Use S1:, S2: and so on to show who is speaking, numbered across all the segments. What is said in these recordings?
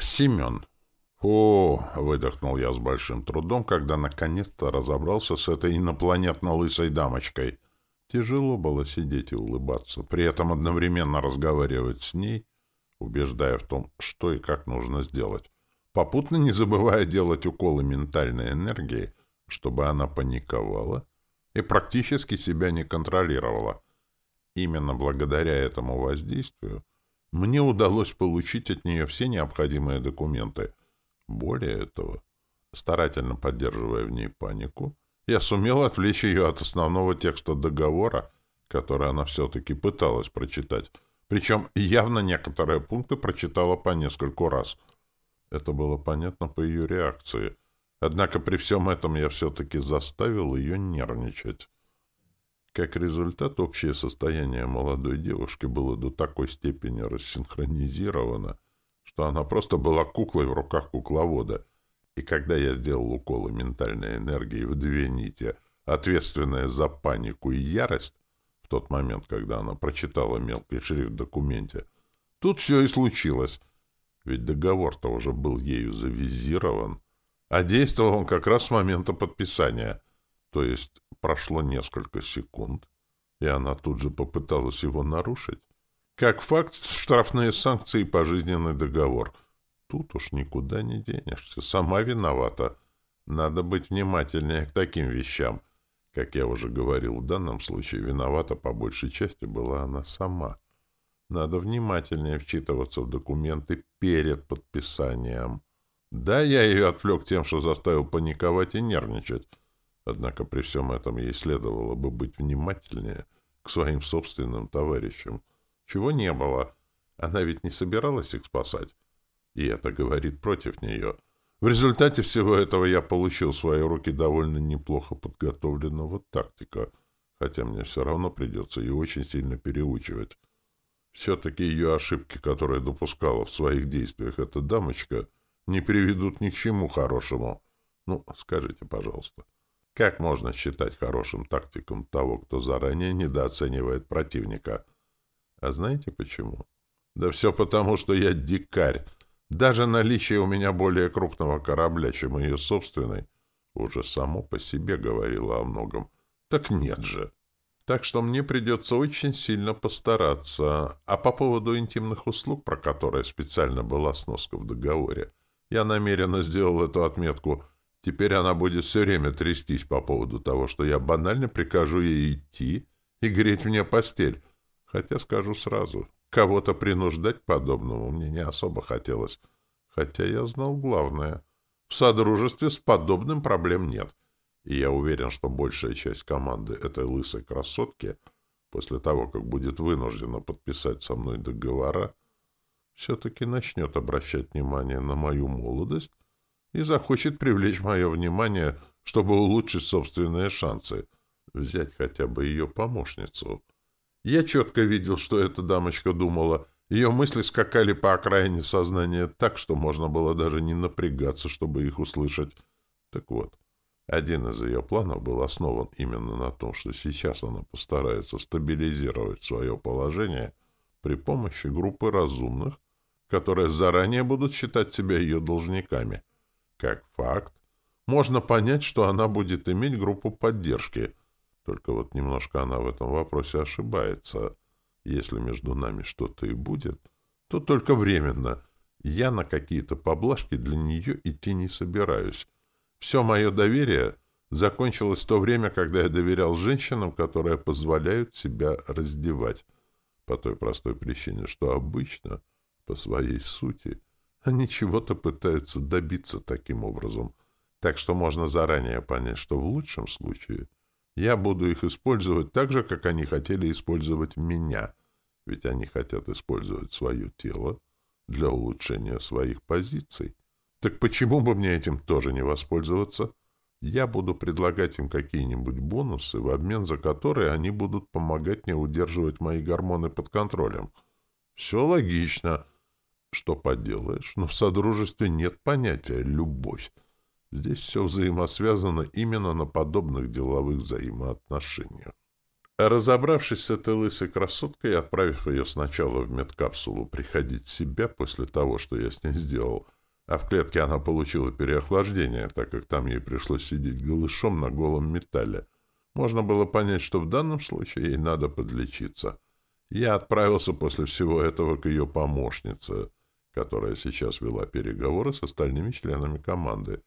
S1: Семен. «О!» — выдохнул я с большим трудом, когда наконец-то разобрался с этой инопланетно-лысой дамочкой. Тяжело было сидеть и улыбаться, при этом одновременно разговаривать с ней, убеждая в том, что и как нужно сделать, попутно не забывая делать уколы ментальной энергии, чтобы она паниковала и практически себя не контролировала. Именно благодаря этому воздействию мне удалось получить от нее все необходимые документы. Более того, старательно поддерживая в ней панику, я сумел отвлечь ее от основного текста договора, который она все-таки пыталась прочитать. Причем явно некоторые пункты прочитала по нескольку раз. Это было понятно по ее реакции. Однако при всем этом я все-таки заставил ее нервничать. Как результат, общее состояние молодой девушки было до такой степени рассинхронизировано, что она просто была куклой в руках кукловода. И когда я сделал уколы ментальной энергии в две нити, ответственные за панику и ярость, в тот момент, когда она прочитала мелкий шрифт в документе, тут все и случилось. Ведь договор-то уже был ею завизирован, а действовал он как раз с момента подписания — то есть прошло несколько секунд, и она тут же попыталась его нарушить. Как факт, штрафные санкции и пожизненный договор. Тут уж никуда не денешься. Сама виновата. Надо быть внимательнее к таким вещам. Как я уже говорил, в данном случае виновата по большей части была она сама. Надо внимательнее вчитываться в документы перед подписанием. Да, я ее отвлек тем, что заставил паниковать и нервничать. Однако при всем этом ей следовало бы быть внимательнее к своим собственным товарищам, чего не было. Она ведь не собиралась их спасать. И это говорит против нее. В результате всего этого я получил в свои руки довольно неплохо подготовленного тактика, хотя мне все равно придется ее очень сильно переучивать. Все-таки ее ошибки, которые допускала в своих действиях эта дамочка, не приведут ни к чему хорошему. Ну, скажите, пожалуйста. Как можно считать хорошим тактиком того, кто заранее недооценивает противника? А знаете почему? Да все потому, что я дикарь. Даже наличие у меня более крупного корабля, чем ее собственный, уже само по себе говорило о многом. Так нет же. Так что мне придется очень сильно постараться. А по поводу интимных услуг, про которые специально была сноска в договоре, я намеренно сделал эту отметку Теперь она будет все время трястись по поводу того, что я банально прикажу ей идти и греть мне постель. Хотя скажу сразу, кого-то принуждать подобному мне не особо хотелось. Хотя я знал главное. В содружестве с подобным проблем нет. И я уверен, что большая часть команды этой лысой красотки, после того, как будет вынуждена подписать со мной договора, все-таки начнет обращать внимание на мою молодость и захочет привлечь мое внимание, чтобы улучшить собственные шансы, взять хотя бы ее помощницу. Я четко видел, что эта дамочка думала. Ее мысли скакали по окраине сознания так, что можно было даже не напрягаться, чтобы их услышать. Так вот, один из ее планов был основан именно на том, что сейчас она постарается стабилизировать свое положение при помощи группы разумных, которые заранее будут считать себя ее должниками — как факт, можно понять, что она будет иметь группу поддержки. Только вот немножко она в этом вопросе ошибается. Если между нами что-то и будет, то только временно. Я на какие-то поблажки для нее идти не собираюсь. Все мое доверие закончилось в то время, когда я доверял женщинам, которые позволяют себя раздевать. По той простой причине, что обычно, по своей сути, они чего-то пытаются добиться таким образом. Так что можно заранее понять, что в лучшем случае я буду их использовать так же, как они хотели использовать меня. Ведь они хотят использовать свое тело для улучшения своих позиций. Так почему бы мне этим тоже не воспользоваться? Я буду предлагать им какие-нибудь бонусы, в обмен за которые они будут помогать мне удерживать мои гормоны под контролем. Все логично. Что поделаешь, но в содружестве нет понятия «любовь». Здесь все взаимосвязано именно на подобных деловых взаимоотношениях. Разобравшись с этой лысой красоткой и отправив ее сначала в медкапсулу приходить в себя после того, что я с ней сделал, а в клетке она получила переохлаждение, так как там ей пришлось сидеть голышом на голом металле, можно было понять, что в данном случае ей надо подлечиться. Я отправился после всего этого к ее помощнице, которая сейчас вела переговоры с остальными членами команды.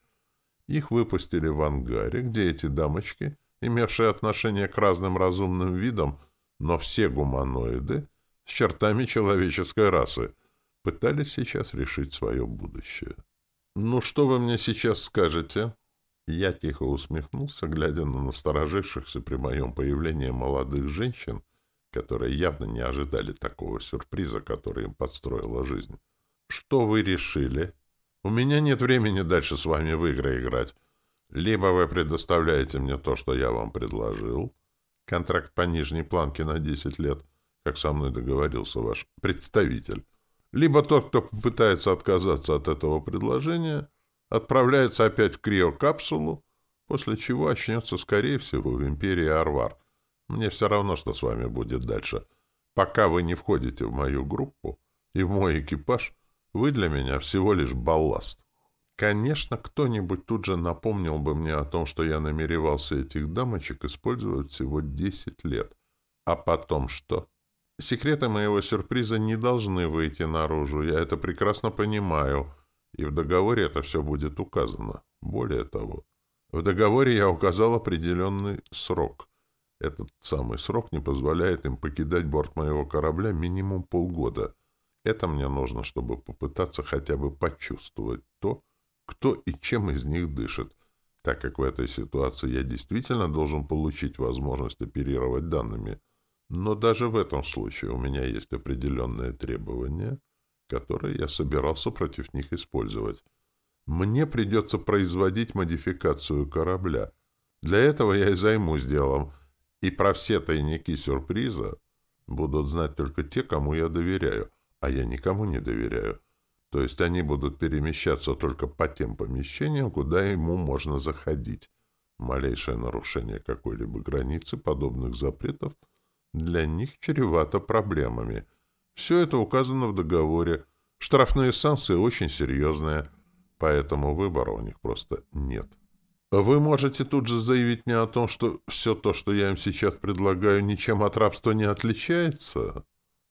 S1: Их выпустили в ангаре, где эти дамочки, имевшие отношение к разным разумным видам, но все гуманоиды, с чертами человеческой расы, пытались сейчас решить свое будущее. «Ну, что вы мне сейчас скажете?» Я тихо усмехнулся, глядя на насторожившихся при моем появлении молодых женщин, которые явно не ожидали такого сюрприза, который им подстроила жизнь. «Что вы решили? У меня нет времени дальше с вами в игры играть. Либо вы предоставляете мне то, что я вам предложил, контракт по нижней планке на 10 лет, как со мной договорился ваш представитель, либо тот, кто попытается отказаться от этого предложения, отправляется опять в криокапсулу, после чего очнется, скорее всего, в империи Арвар. Мне все равно, что с вами будет дальше. Пока вы не входите в мою группу и в мой экипаж, вы для меня всего лишь балласт. Конечно, кто-нибудь тут же напомнил бы мне о том, что я намеревался этих дамочек использовать всего десять лет. А потом что? Секреты моего сюрприза не должны выйти наружу, я это прекрасно понимаю, и в договоре это все будет указано. Более того, в договоре я указал определенный срок. Этот самый срок не позволяет им покидать борт моего корабля минимум полгода. Это мне нужно, чтобы попытаться хотя бы почувствовать то, кто и чем из них дышит, так как в этой ситуации я действительно должен получить возможность оперировать данными — но даже в этом случае у меня есть определенные требования, которые я собирался против них использовать. Мне придется производить модификацию корабля. Для этого я и займусь делом, и про все тайники сюрприза будут знать только те, кому я доверяю, а я никому не доверяю. То есть они будут перемещаться только по тем помещениям, куда ему можно заходить. Малейшее нарушение какой-либо границы подобных запретов — для них чревато проблемами. Все это указано в договоре. Штрафные санкции очень серьезные, поэтому выбора у них просто нет. Вы можете тут же заявить мне о том, что все то, что я им сейчас предлагаю, ничем от рабства не отличается?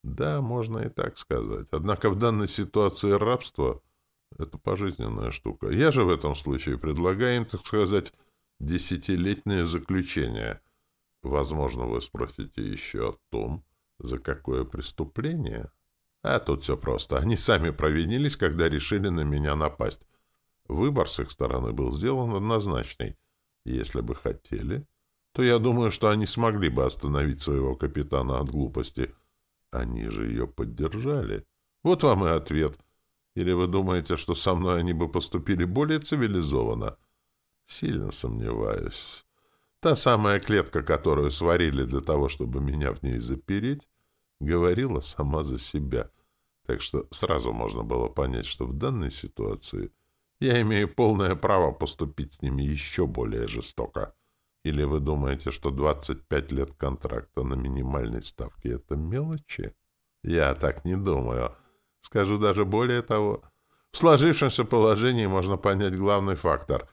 S1: Да, можно и так сказать. Однако в данной ситуации рабство — это пожизненная штука. Я же в этом случае предлагаю им, так сказать, десятилетнее заключение — Возможно, вы спросите еще о том, за какое преступление. А тут все просто. Они сами провинились, когда решили на меня напасть. Выбор с их стороны был сделан однозначный. Если бы хотели, то я думаю, что они смогли бы остановить своего капитана от глупости. Они же ее поддержали. Вот вам и ответ. Или вы думаете, что со мной они бы поступили более цивилизованно? Сильно сомневаюсь. Та самая клетка, которую сварили для того, чтобы меня в ней запереть, говорила сама за себя. Так что сразу можно было понять, что в данной ситуации я имею полное право поступить с ними еще более жестоко. Или вы думаете, что 25 лет контракта на минимальной ставке — это мелочи? Я так не думаю. Скажу даже более того. В сложившемся положении можно понять главный фактор.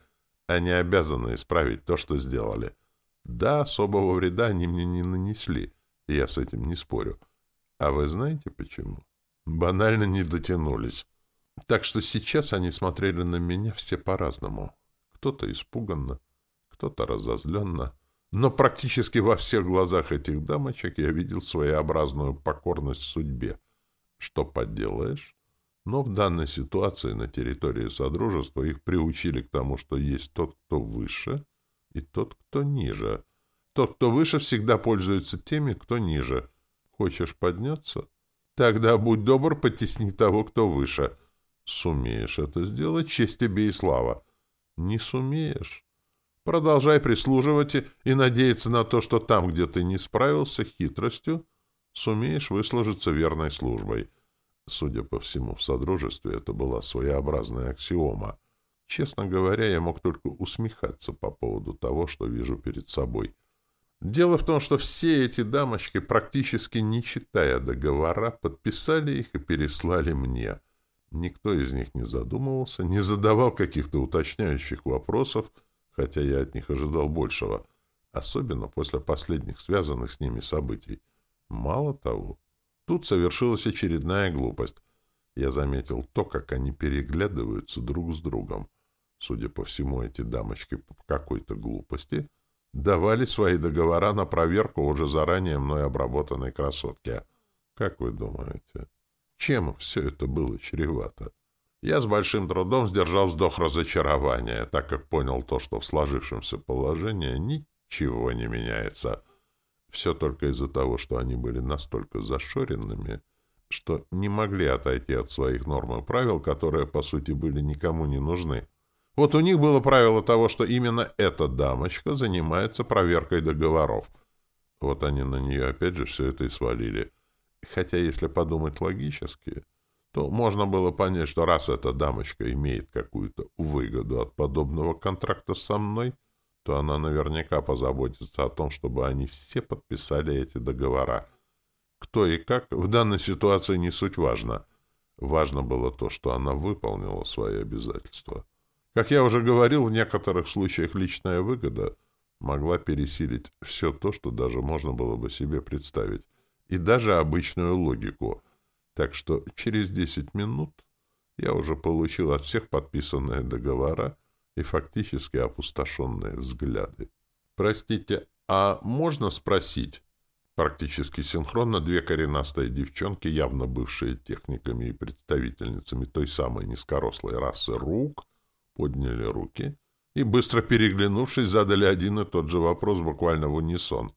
S1: Они обязаны исправить то, что сделали. Да, особого вреда они мне не нанесли, я с этим не спорю. А вы знаете почему? Банально не дотянулись. Так что сейчас они смотрели на меня все по-разному. Кто-то испуганно, кто-то разозленно. Но практически во всех глазах этих дамочек я видел своеобразную покорность судьбе. Что поделаешь? Но в данной ситуации на территории Содружества их приучили к тому, что есть тот, кто выше, и тот, кто ниже. Тот, кто выше, всегда пользуется теми, кто ниже. Хочешь подняться? Тогда будь добр, потесни того, кто выше. Сумеешь это сделать, честь тебе и слава. Не сумеешь. Продолжай прислуживать и, надеяться на то, что там, где ты не справился хитростью, сумеешь выслужиться верной службой. Судя по всему, в Содружестве это была своеобразная аксиома. Честно говоря, я мог только усмехаться по поводу того, что вижу перед собой. Дело в том, что все эти дамочки, практически не читая договора, подписали их и переслали мне. Никто из них не задумывался, не задавал каких-то уточняющих вопросов, хотя я от них ожидал большего, особенно после последних связанных с ними событий. Мало того, тут совершилась очередная глупость. Я заметил то, как они переглядываются друг с другом. Судя по всему, эти дамочки по какой-то глупости — давали свои договора на проверку уже заранее мной обработанной красотки. Как вы думаете, чем все это было чревато? Я с большим трудом сдержал вздох разочарования, так как понял то, что в сложившемся положении ничего не меняется. Все только из-за того, что они были настолько зашоренными, что не могли отойти от своих норм и правил, которые, по сути, были никому не нужны. Вот у них было правило того, что именно эта дамочка занимается проверкой договоров. Вот они на нее опять же все это и свалили. Хотя, если подумать логически, то можно было понять, что раз эта дамочка имеет какую-то выгоду от подобного контракта со мной, то она наверняка позаботится о том, чтобы они все подписали эти договора. Кто и как, в данной ситуации не суть важно. Важно было то, что она выполнила свои обязательства. Как я уже говорил, в некоторых случаях личная выгода могла пересилить все то, что даже можно было бы себе представить, и даже обычную логику. Так что через 10 минут я уже получил от всех подписанные договора и фактически опустошенные взгляды. «Простите, а можно спросить?» Практически синхронно две коренастые девчонки, явно бывшие техниками и представительницами той самой низкорослой расы рук, подняли руки и, быстро переглянувшись, задали один и тот же вопрос буквально в унисон.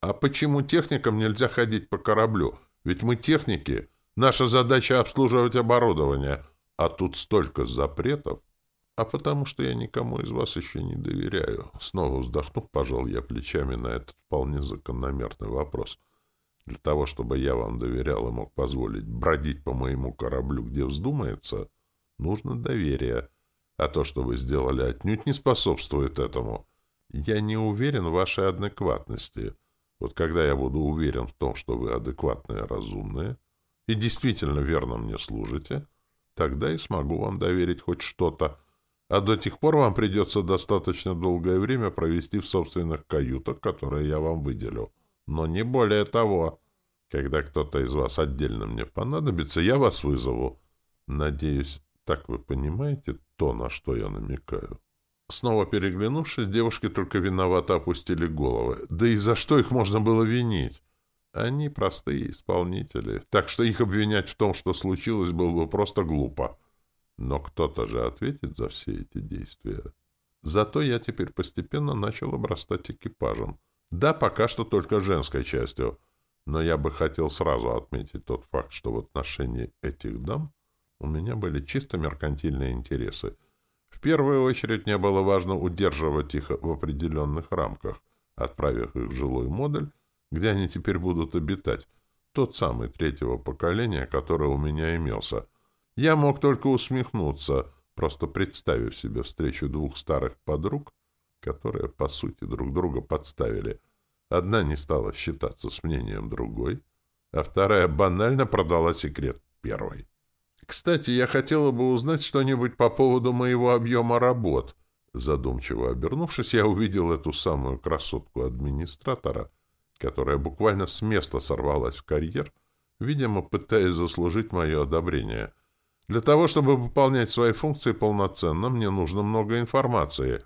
S1: «А почему техникам нельзя ходить по кораблю? Ведь мы техники. Наша задача — обслуживать оборудование. А тут столько запретов. А потому что я никому из вас еще не доверяю». Снова вздохнув, пожал я плечами на этот вполне закономерный вопрос. Для того, чтобы я вам доверял и мог позволить бродить по моему кораблю, где вздумается, нужно доверие — а то, что вы сделали, отнюдь не способствует этому. Я не уверен в вашей адекватности. Вот когда я буду уверен в том, что вы адекватные, разумные и действительно верно мне служите, тогда и смогу вам доверить хоть что-то. А до тех пор вам придется достаточно долгое время провести в собственных каютах, которые я вам выделю. Но не более того. Когда кто-то из вас отдельно мне понадобится, я вас вызову. Надеюсь, так вы понимаете то, на что я намекаю? Снова переглянувшись, девушки только виновато опустили головы. Да и за что их можно было винить? Они простые исполнители, так что их обвинять в том, что случилось, было бы просто глупо. Но кто-то же ответит за все эти действия. Зато я теперь постепенно начал обрастать экипажем. Да, пока что только женской частью. Но я бы хотел сразу отметить тот факт, что в отношении этих дам у меня были чисто меркантильные интересы. В первую очередь мне было важно удерживать их в определенных рамках, отправив их в жилой модуль, где они теперь будут обитать, тот самый третьего поколения, который у меня имелся. Я мог только усмехнуться, просто представив себе встречу двух старых подруг, которые, по сути, друг друга подставили. Одна не стала считаться с мнением другой, а вторая банально продала секрет первой. Кстати, я хотела бы узнать что-нибудь по поводу моего объема работ. Задумчиво обернувшись, я увидел эту самую красотку-администратора, которая буквально с места сорвалась в карьер, видимо, пытаясь заслужить мое одобрение. Для того, чтобы выполнять свои функции полноценно, мне нужно много информации,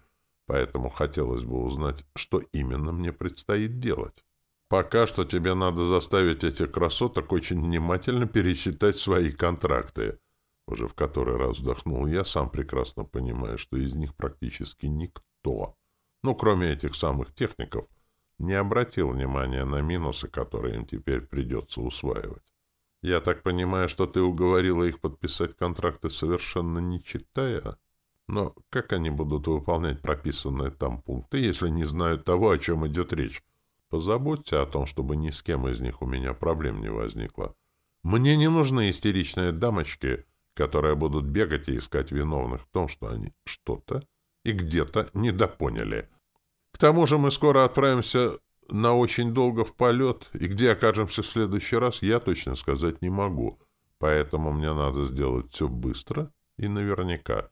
S1: поэтому хотелось бы узнать, что именно мне предстоит делать. Пока что тебе надо заставить этих красоток очень внимательно пересчитать свои контракты. Уже в который раз вздохнул я, сам прекрасно понимая, что из них практически никто, ну, кроме этих самых техников, не обратил внимания на минусы, которые им теперь придется усваивать. Я так понимаю, что ты уговорила их подписать контракты, совершенно не читая? Но как они будут выполнять прописанные там пункты, если не знают того, о чем идет речь? Позаботься о том, чтобы ни с кем из них у меня проблем не возникло. Мне не нужны истеричные дамочки, которые будут бегать и искать виновных в том, что они что-то и где-то недопоняли. К тому же мы скоро отправимся на очень долго в полет, и где окажемся в следующий раз, я точно сказать не могу. Поэтому мне надо сделать все быстро и наверняка.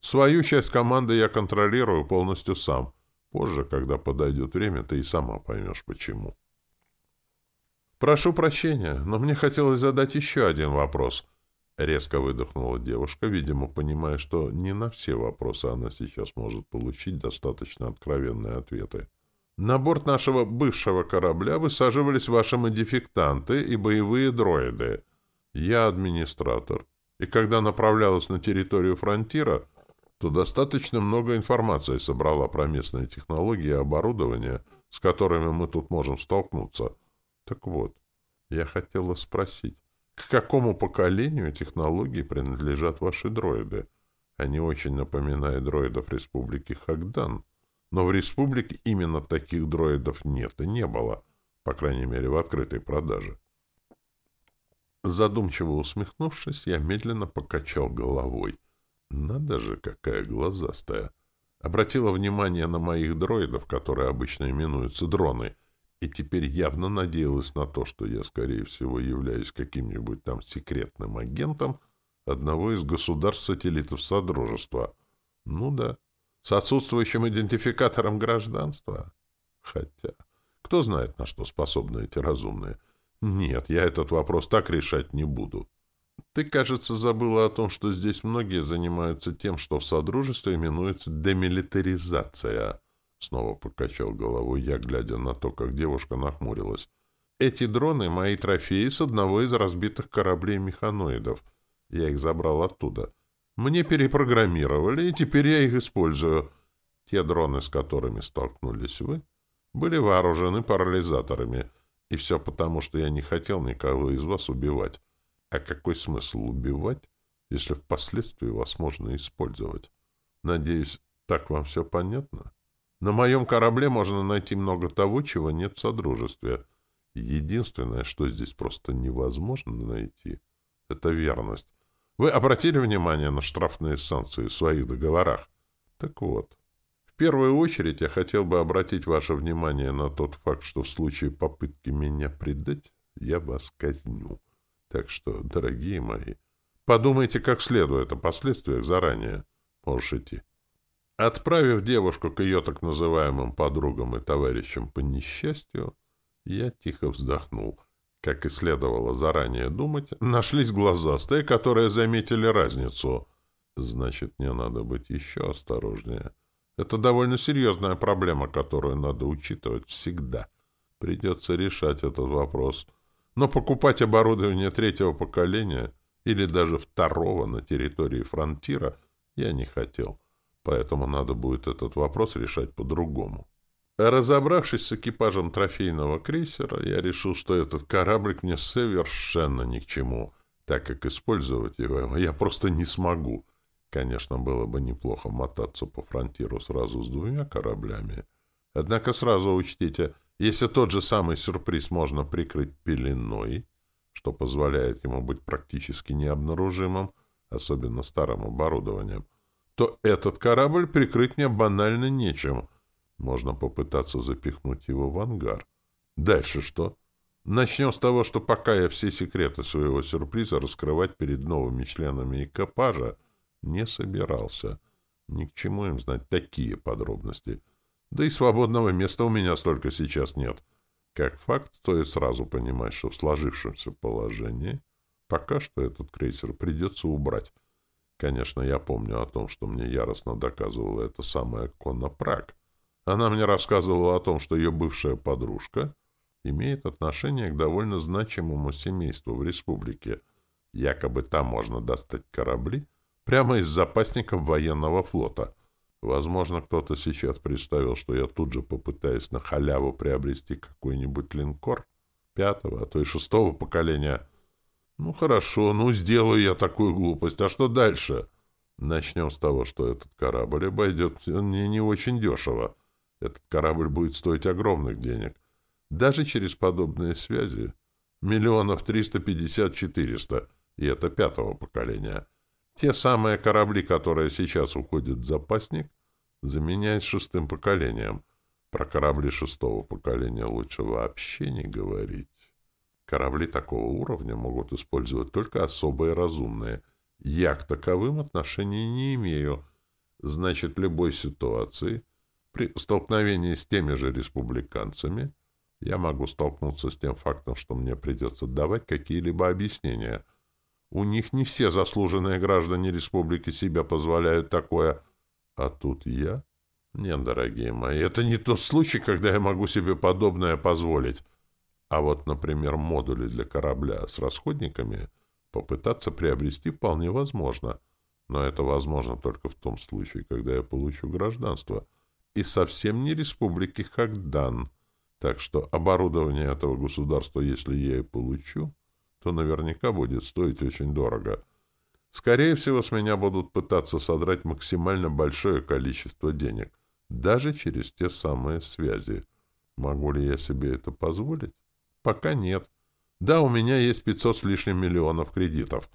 S1: Свою часть команды я контролирую полностью сам. Позже, когда подойдет время, ты и сама поймешь, почему. «Прошу прощения, но мне хотелось задать еще один вопрос». Резко выдохнула девушка, видимо, понимая, что не на все вопросы она сейчас может получить достаточно откровенные ответы. На борт нашего бывшего корабля высаживались ваши модификтанты и боевые дроиды. Я администратор. И когда направлялась на территорию фронтира, то достаточно много информации собрала про местные технологии и оборудование, с которыми мы тут можем столкнуться. Так вот, я хотела спросить, к какому поколению технологий принадлежат ваши дроиды? Они очень напоминают дроидов Республики Хагдан. Но в республике именно таких дроидов нет и не было, по крайней мере, в открытой продаже. Задумчиво усмехнувшись, я медленно покачал головой. Надо же, какая глазастая! Обратила внимание на моих дроидов, которые обычно именуются дроны, и теперь явно надеялась на то, что я, скорее всего, являюсь каким-нибудь там секретным агентом одного из государств-сателлитов Содружества. Ну да, с отсутствующим идентификатором гражданства? Хотя, кто знает, на что способны эти разумные? Нет, я этот вопрос так решать не буду. Ты, кажется, забыла о том, что здесь многие занимаются тем, что в Содружестве именуется демилитаризация. Снова покачал головой я, глядя на то, как девушка нахмурилась. Эти дроны — мои трофеи с одного из разбитых кораблей механоидов. Я их забрал оттуда. Мне перепрограммировали, и теперь я их использую. Те дроны, с которыми столкнулись вы, были вооружены парализаторами. И все потому, что я не хотел никого из вас убивать. А какой смысл убивать, если впоследствии вас можно использовать? Надеюсь, так вам все понятно? На моем корабле можно найти много того, чего нет в Содружестве. Единственное, что здесь просто невозможно найти, — это верность. Вы обратили внимание на штрафные санкции в своих договорах? Так вот, в первую очередь я хотел бы обратить ваше внимание на тот факт, что в случае попытки меня предать, я вас казню. Так что, дорогие мои, подумайте как следует о последствиях заранее. Можешь идти. Отправив девушку к ее так называемым подругам и товарищам по несчастью, я тихо вздохнул — как и следовало заранее думать, нашлись глазастые, которые заметили разницу. Значит, мне надо быть еще осторожнее. Это довольно серьезная проблема, которую надо учитывать всегда. Придется решать этот вопрос. Но покупать оборудование третьего поколения или даже второго на территории фронтира я не хотел. Поэтому надо будет этот вопрос решать по-другому. Разобравшись с экипажем трофейного крейсера, я решил, что этот кораблик мне совершенно ни к чему, так как использовать его я просто не смогу. Конечно, было бы неплохо мотаться по фронтиру сразу с двумя кораблями. Однако сразу учтите, если тот же самый сюрприз можно прикрыть пеленой, что позволяет ему быть практически необнаружимым, особенно старым оборудованием, то этот корабль прикрыть мне банально нечем — можно попытаться запихнуть его в ангар. Дальше что? Начнем с того, что пока я все секреты своего сюрприза раскрывать перед новыми членами экипажа не собирался. Ни к чему им знать такие подробности. Да и свободного места у меня столько сейчас нет. Как факт, стоит сразу понимать, что в сложившемся положении пока что этот крейсер придется убрать. Конечно, я помню о том, что мне яростно доказывала это самая Конна Праг — она мне рассказывала о том, что ее бывшая подружка имеет отношение к довольно значимому семейству в республике. Якобы там можно достать корабли прямо из запасников военного флота. Возможно, кто-то сейчас представил, что я тут же попытаюсь на халяву приобрести какой-нибудь линкор пятого, а то и шестого поколения. Ну, хорошо, ну, сделаю я такую глупость. А что дальше? Начнем с того, что этот корабль обойдет мне не очень дешево. Этот корабль будет стоить огромных денег. Даже через подобные связи. Миллионов триста пятьдесят-четыреста. И это пятого поколения. Те самые корабли, которые сейчас уходят в запасник, заменяют шестым поколением. Про корабли шестого поколения лучше вообще не говорить. Корабли такого уровня могут использовать только особые разумные. Я к таковым отношений не имею. Значит, в любой ситуации, при столкновении с теми же республиканцами, я могу столкнуться с тем фактом, что мне придется давать какие-либо объяснения. У них не все заслуженные граждане республики себя позволяют такое. А тут я? Нет, дорогие мои, это не тот случай, когда я могу себе подобное позволить. А вот, например, модули для корабля с расходниками попытаться приобрести вполне возможно. Но это возможно только в том случае, когда я получу гражданство. И совсем не республики Хагдан. Так что оборудование этого государства, если я и получу, то наверняка будет стоить очень дорого. Скорее всего, с меня будут пытаться содрать максимально большое количество денег, даже через те самые связи. Могу ли я себе это позволить? Пока нет. Да, у меня есть 500 с лишним миллионов кредитов.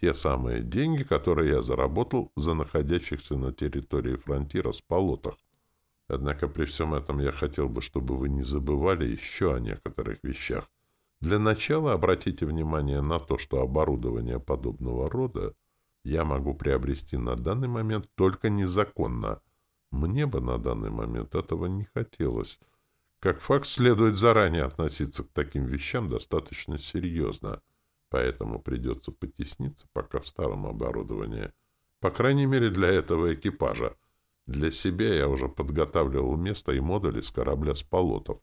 S1: Те самые деньги, которые я заработал за находящихся на территории фронтира сполотах. Однако при всем этом я хотел бы, чтобы вы не забывали еще о некоторых вещах. Для начала обратите внимание на то, что оборудование подобного рода я могу приобрести на данный момент только незаконно. Мне бы на данный момент этого не хотелось — как факт, следует заранее относиться к таким вещам достаточно серьезно, поэтому придется потесниться пока в старом оборудовании. По крайней мере, для этого экипажа. Для себя я уже подготавливал место и модули с корабля с полотов.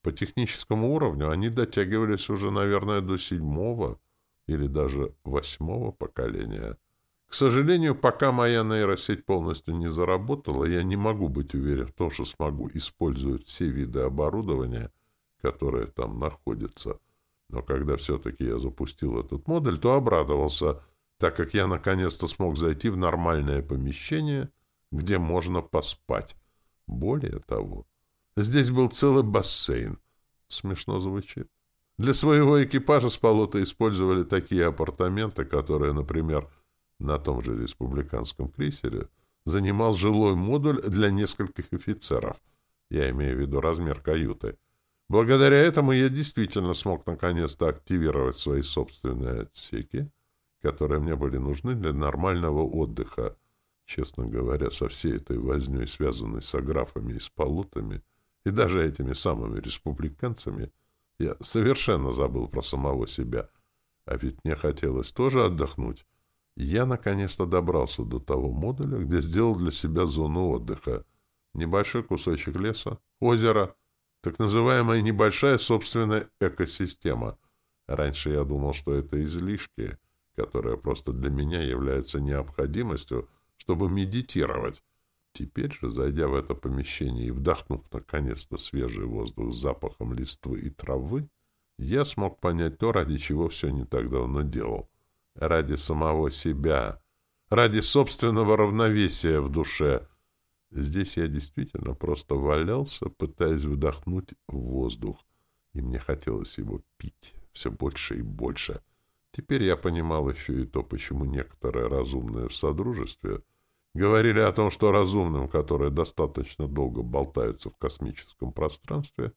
S1: По техническому уровню они дотягивались уже, наверное, до седьмого или даже восьмого поколения. К сожалению, пока моя нейросеть полностью не заработала, я не могу быть уверен в том, что смогу использовать все виды оборудования, которые там находятся. Но когда все-таки я запустил этот модуль, то обрадовался, так как я наконец-то смог зайти в нормальное помещение, где можно поспать. Более того, здесь был целый бассейн. Смешно звучит. Для своего экипажа с полота использовали такие апартаменты, которые, например, на том же республиканском крейсере занимал жилой модуль для нескольких офицеров. Я имею в виду размер каюты. Благодаря этому я действительно смог наконец-то активировать свои собственные отсеки, которые мне были нужны для нормального отдыха. Честно говоря, со всей этой вознёй, связанной с аграфами и с полутами, и даже этими самыми республиканцами, я совершенно забыл про самого себя. А ведь мне хотелось тоже отдохнуть, я наконец-то добрался до того модуля, где сделал для себя зону отдыха. Небольшой кусочек леса, озеро, так называемая небольшая собственная экосистема. Раньше я думал, что это излишки, которые просто для меня являются необходимостью, чтобы медитировать. Теперь же, зайдя в это помещение и вдохнув наконец-то свежий воздух с запахом листвы и травы, я смог понять то, ради чего все не так давно делал ради самого себя, ради собственного равновесия в душе. Здесь я действительно просто валялся, пытаясь вдохнуть воздух, и мне хотелось его пить все больше и больше. Теперь я понимал еще и то, почему некоторые разумные в Содружестве говорили о том, что разумным, которые достаточно долго болтаются в космическом пространстве,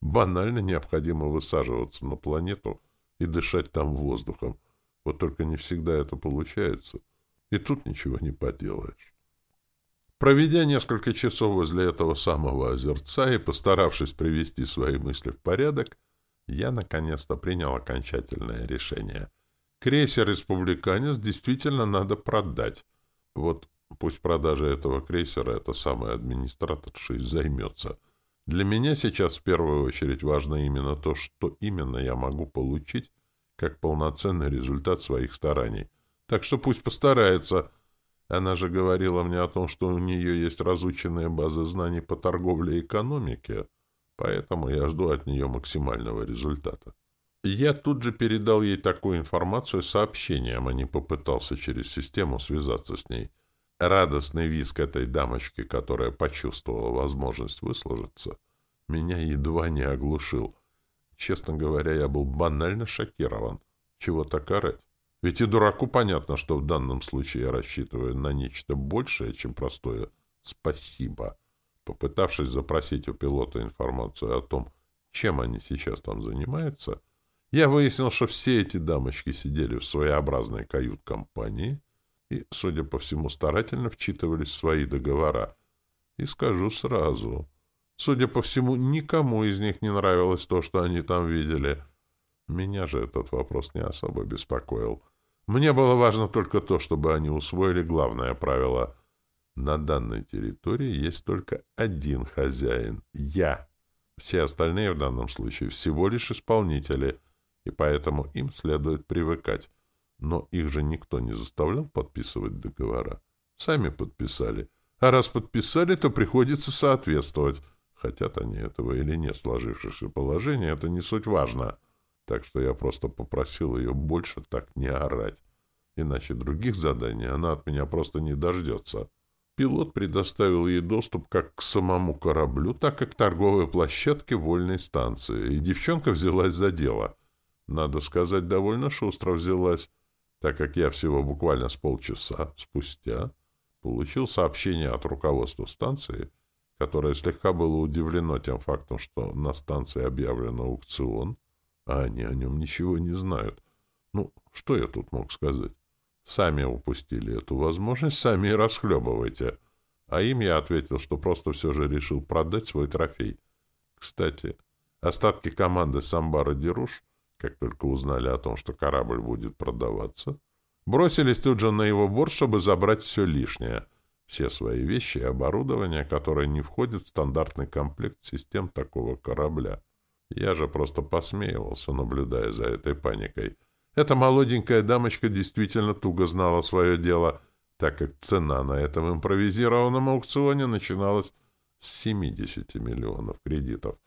S1: банально необходимо высаживаться на планету и дышать там воздухом, вот только не всегда это получается. И тут ничего не поделаешь. Проведя несколько часов возле этого самого озерца и постаравшись привести свои мысли в порядок, я наконец-то принял окончательное решение. Крейсер «Республиканец» действительно надо продать. Вот пусть продажа этого крейсера эта самая администраторша и займется. Для меня сейчас в первую очередь важно именно то, что именно я могу получить как полноценный результат своих стараний. Так что пусть постарается. Она же говорила мне о том, что у нее есть разученные базы знаний по торговле и экономике, поэтому я жду от нее максимального результата. Я тут же передал ей такую информацию сообщением, а не попытался через систему связаться с ней. Радостный визг этой дамочки, которая почувствовала возможность выслужиться, меня едва не оглушил — Честно говоря, я был банально шокирован. Чего так орать? Ведь и дураку понятно, что в данном случае я рассчитываю на нечто большее, чем простое «спасибо». Попытавшись запросить у пилота информацию о том, чем они сейчас там занимаются, я выяснил, что все эти дамочки сидели в своеобразной кают-компании и, судя по всему, старательно вчитывались в свои договора. И скажу сразу, судя по всему, никому из них не нравилось то, что они там видели. Меня же этот вопрос не особо беспокоил. Мне было важно только то, чтобы они усвоили главное правило. На данной территории есть только один хозяин — я. Все остальные в данном случае всего лишь исполнители, и поэтому им следует привыкать. Но их же никто не заставлял подписывать договора. Сами подписали. А раз подписали, то приходится соответствовать. Хотят они этого или нет, сложившееся положение, это не суть важно. Так что я просто попросил ее больше так не орать. Иначе других заданий она от меня просто не дождется. Пилот предоставил ей доступ как к самому кораблю, так и к торговой площадке вольной станции, и девчонка взялась за дело. Надо сказать, довольно шустро взялась, так как я всего буквально с полчаса спустя получил сообщение от руководства станции, которое слегка было удивлено тем фактом, что на станции объявлен аукцион, а они о нем ничего не знают. Ну, что я тут мог сказать? Сами упустили эту возможность, сами и расхлебывайте. А им я ответил, что просто все же решил продать свой трофей. Кстати, остатки команды Самбара Деруш, как только узнали о том, что корабль будет продаваться, бросились тут же на его борт, чтобы забрать все лишнее, все свои вещи и оборудование, которое не входит в стандартный комплект систем такого корабля. Я же просто посмеивался, наблюдая за этой паникой — эта молоденькая дамочка действительно туго знала свое дело, так как цена на этом импровизированном аукционе начиналась с 70 миллионов кредитов.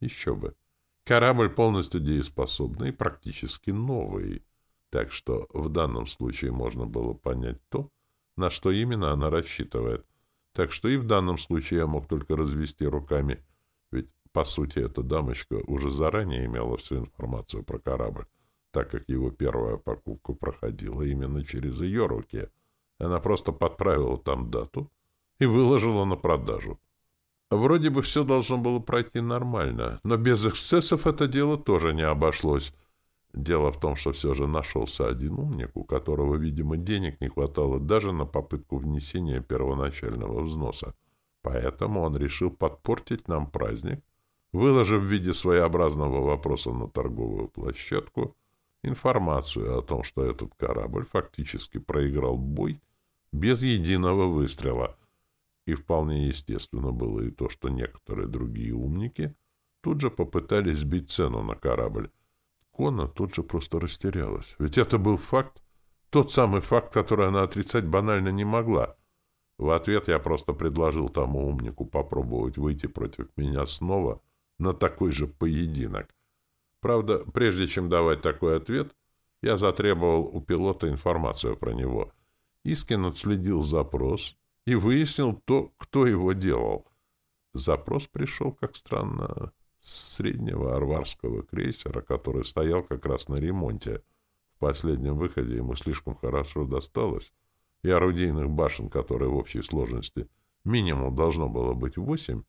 S1: Еще бы. Корабль полностью дееспособный и практически новый. Так что в данном случае можно было понять то, на что именно она рассчитывает. Так что и в данном случае я мог только развести руками, ведь, по сути, эта дамочка уже заранее имела всю информацию про корабль так как его первая покупка проходила именно через ее руки. Она просто подправила там дату и выложила на продажу. Вроде бы все должно было пройти нормально, но без эксцессов это дело тоже не обошлось. Дело в том, что все же нашелся один умник, у которого, видимо, денег не хватало даже на попытку внесения первоначального взноса. Поэтому он решил подпортить нам праздник, выложив в виде своеобразного вопроса на торговую площадку — информацию о том, что этот корабль фактически проиграл бой без единого выстрела. И вполне естественно было и то, что некоторые другие умники тут же попытались сбить цену на корабль. Кона тут же просто растерялась. Ведь это был факт, тот самый факт, который она отрицать банально не могла. В ответ я просто предложил тому умнику попробовать выйти против меня снова на такой же поединок. Правда, прежде чем давать такой ответ, я затребовал у пилота информацию про него. Искин отследил запрос и выяснил то, кто его делал. Запрос пришел, как странно, среднего арварского крейсера, который стоял как раз на ремонте. В последнем выходе ему слишком хорошо досталось, и орудийных башен, которые в общей сложности минимум должно было быть восемь,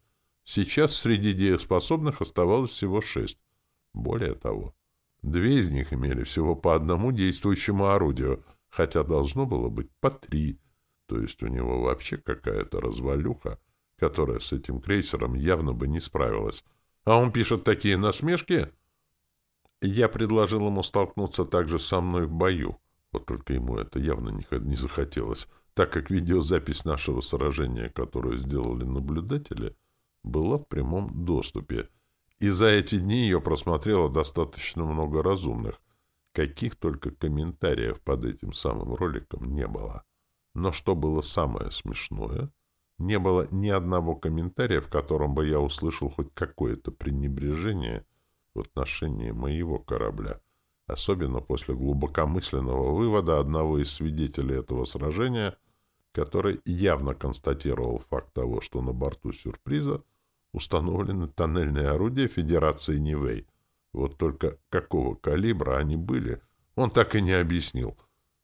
S1: сейчас среди дееспособных оставалось всего шесть. Более того, две из них имели всего по одному действующему орудию, хотя должно было быть по три. То есть у него вообще какая-то развалюха, которая с этим крейсером явно бы не справилась. А он пишет такие насмешки? Я предложил ему столкнуться также со мной в бою. Вот только ему это явно не, захотелось, так как видеозапись нашего сражения, которую сделали наблюдатели, была в прямом доступе — и за эти дни ее просмотрело достаточно много разумных. Каких только комментариев под этим самым роликом не было. Но что было самое смешное, не было ни одного комментария, в котором бы я услышал хоть какое-то пренебрежение в отношении моего корабля. Особенно после глубокомысленного вывода одного из свидетелей этого сражения, который явно констатировал факт того, что на борту сюрприза установлены тоннельные орудия Федерации Нивэй. Вот только какого калибра они были, он так и не объяснил,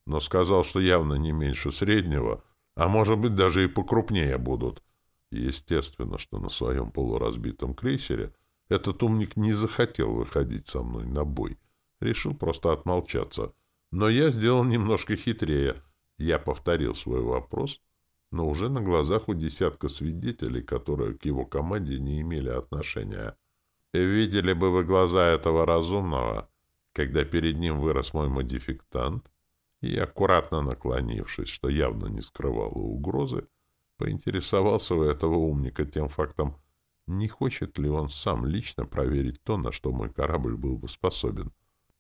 S1: но сказал, что явно не меньше среднего, а может быть даже и покрупнее будут. Естественно, что на своем полуразбитом крейсере этот умник не захотел выходить со мной на бой. Решил просто отмолчаться. Но я сделал немножко хитрее. Я повторил свой вопрос, но уже на глазах у десятка свидетелей, которые к его команде не имели отношения. Видели бы вы глаза этого разумного, когда перед ним вырос мой модификтант, и, аккуратно наклонившись, что явно не скрывало угрозы, поинтересовался у этого умника тем фактом, не хочет ли он сам лично проверить то, на что мой корабль был бы способен.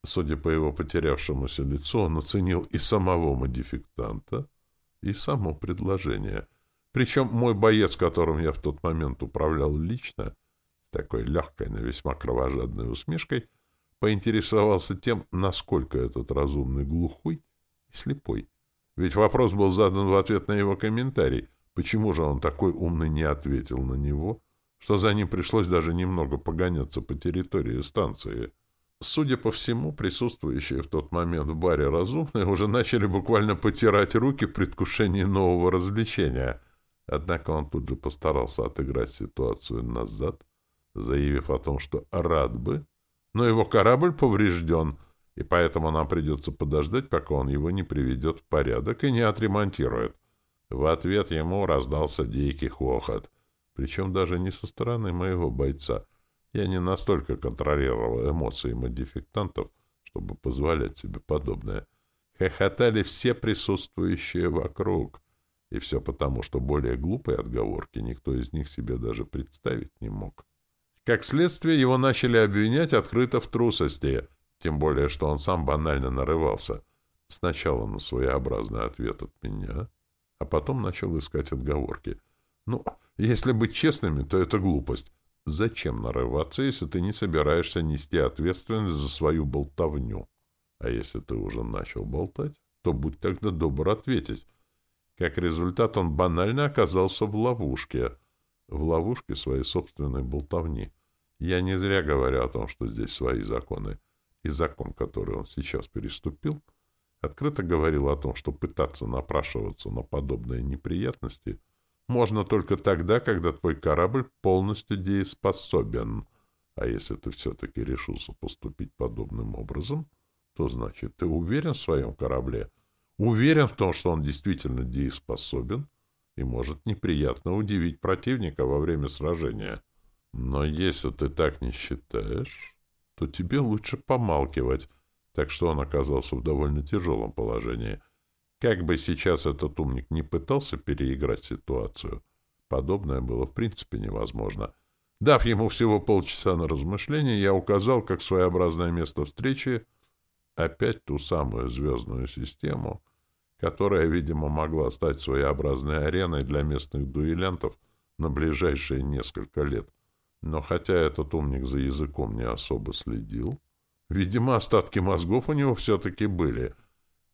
S1: Судя по его потерявшемуся лицу, он оценил и самого модификтанта, и само предложение. Причем мой боец, которым я в тот момент управлял лично, с такой легкой, но весьма кровожадной усмешкой, поинтересовался тем, насколько этот разумный глухой и слепой. Ведь вопрос был задан в ответ на его комментарий. Почему же он такой умный не ответил на него, что за ним пришлось даже немного погоняться по территории станции? Судя по всему, присутствующие в тот момент в баре разумные уже начали буквально потирать руки в предвкушении нового развлечения. Однако он тут же постарался отыграть ситуацию назад, заявив о том, что рад бы, но его корабль поврежден, и поэтому нам придется подождать, пока он его не приведет в порядок и не отремонтирует. В ответ ему раздался дикий хохот, причем даже не со стороны моего бойца. Я не настолько контролировал эмоции модификтантов, чтобы позволять себе подобное. Хохотали все присутствующие вокруг. И все потому, что более глупые отговорки никто из них себе даже представить не мог. Как следствие, его начали обвинять открыто в трусости, тем более, что он сам банально нарывался. Сначала на своеобразный ответ от меня, а потом начал искать отговорки. Ну, если быть честными, то это глупость. Зачем нарываться, если ты не собираешься нести ответственность за свою болтовню? А если ты уже начал болтать, то будь тогда добр ответить. Как результат, он банально оказался в ловушке. В ловушке своей собственной болтовни. Я не зря говорю о том, что здесь свои законы. И закон, который он сейчас переступил, открыто говорил о том, что пытаться напрашиваться на подобные неприятности можно только тогда, когда твой корабль полностью дееспособен. А если ты все-таки решился поступить подобным образом, то значит, ты уверен в своем корабле, уверен в том, что он действительно дееспособен и может неприятно удивить противника во время сражения. Но если ты так не считаешь, то тебе лучше помалкивать, так что он оказался в довольно тяжелом положении. Как бы сейчас этот умник не пытался переиграть ситуацию, подобное было в принципе невозможно. Дав ему всего полчаса на размышление, я указал как своеобразное место встречи опять ту самую звездную систему, которая, видимо, могла стать своеобразной ареной для местных дуэлянтов на ближайшие несколько лет. Но хотя этот умник за языком не особо следил, видимо, остатки мозгов у него все-таки были.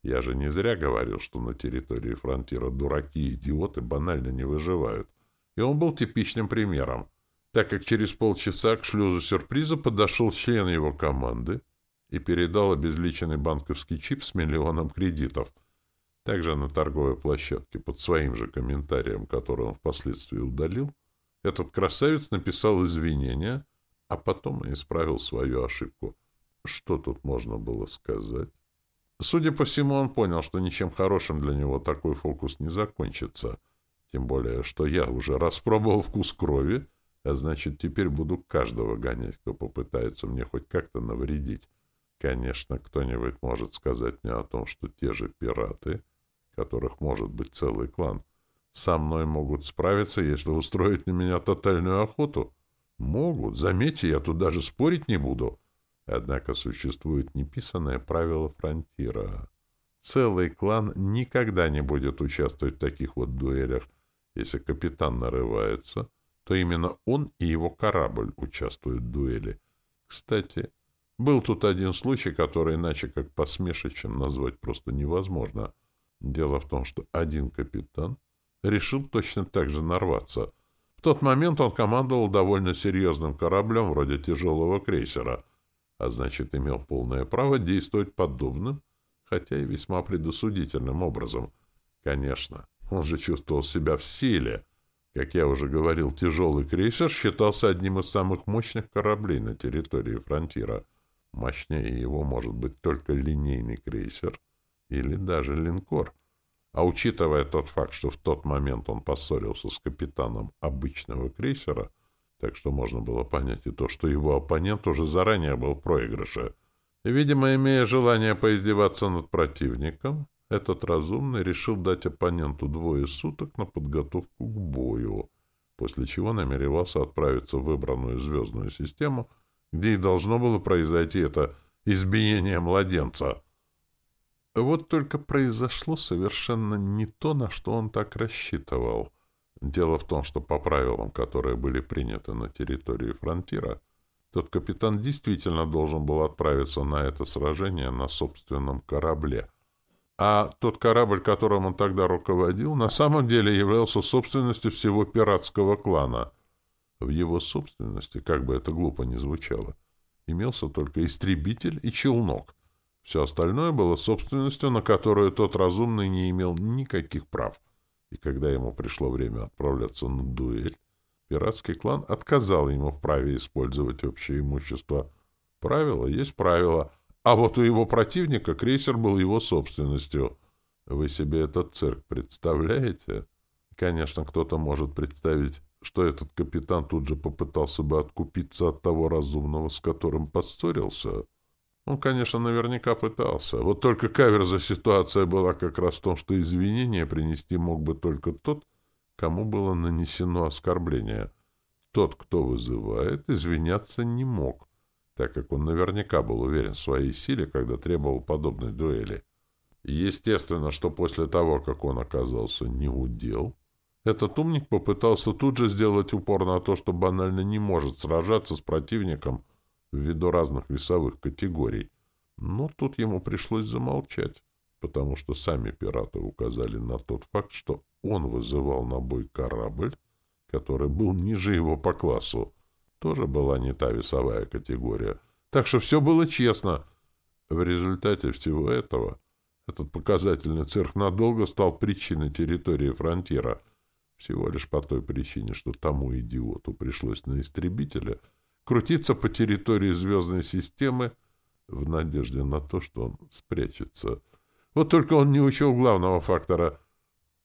S1: Я же не зря говорил, что на территории фронтира дураки и идиоты банально не выживают. И он был типичным примером, так как через полчаса к шлюзу сюрприза подошел член его команды и передал обезличенный банковский чип с миллионом кредитов. Также на торговой площадке под своим же комментарием, который он впоследствии удалил, этот красавец написал извинения, а потом и исправил свою ошибку. Что тут можно было сказать? Судя по всему, он понял, что ничем хорошим для него такой фокус не закончится. Тем более, что я уже распробовал вкус крови, а значит, теперь буду каждого гонять, кто попытается мне хоть как-то навредить. Конечно, кто-нибудь может сказать мне о том, что те же пираты, которых может быть целый клан, со мной могут справиться, если устроить на меня тотальную охоту. Могут. Заметьте, я тут даже спорить не буду. Однако существует неписанное правило фронтира. Целый клан никогда не будет участвовать в таких вот дуэлях. Если капитан нарывается, то именно он и его корабль участвуют в дуэли. Кстати, был тут один случай, который иначе как посмешищем назвать просто невозможно. Дело в том, что один капитан — решил точно так же нарваться. В тот момент он командовал довольно серьезным кораблем вроде тяжелого крейсера, а значит, имел полное право действовать подобным, хотя и весьма предосудительным образом. Конечно, он же чувствовал себя в силе, Как я уже говорил, тяжелый крейсер считался одним из самых мощных кораблей на территории фронтира. Мощнее его может быть только линейный крейсер или даже линкор. А учитывая тот факт, что в тот момент он поссорился с капитаном обычного крейсера, так что можно было понять и то, что его оппонент уже заранее был в проигрыше. Видимо, имея желание поиздеваться над противником, этот разумный решил дать оппоненту двое суток на подготовку к бою, после чего намеревался отправиться в выбранную звездную систему, где и должно было произойти это избиение младенца. Вот только произошло совершенно не то, на что он так рассчитывал. Дело в том, что по правилам, которые были приняты на территории фронтира, тот капитан действительно должен был отправиться на это сражение на собственном корабле — а тот корабль, которым он тогда руководил, на самом деле являлся собственностью всего пиратского клана. В его собственности, как бы это глупо ни звучало, имелся только истребитель и челнок. Все остальное было собственностью, на которую тот разумный не имел никаких прав. И когда ему пришло время отправляться на дуэль, пиратский клан отказал ему в праве использовать общее имущество. Правило есть правило — а вот у его противника крейсер был его собственностью. Вы себе этот цирк представляете? Конечно, кто-то может представить, что этот капитан тут же попытался бы откупиться от того разумного, с которым поссорился. Он, конечно, наверняка пытался. Вот только каверза ситуация была как раз в том, что извинения принести мог бы только тот, кому было нанесено оскорбление. Тот, кто вызывает, извиняться не мог так как он наверняка был уверен в своей силе, когда требовал подобной дуэли. естественно, что после того, как он оказался неудел, этот умник попытался тут же сделать упор на то, что банально не может сражаться с противником ввиду разных весовых категорий. Но тут ему пришлось замолчать, потому что сами пираты указали на тот факт, что он вызывал на бой корабль, который был ниже его по классу, тоже была не та весовая категория. Так что все было честно. В результате всего этого этот показательный цирк надолго стал причиной территории фронтира. Всего лишь по той причине, что тому идиоту пришлось на истребителя крутиться по территории звездной системы в надежде на то, что он спрячется. Вот только он не учел главного фактора.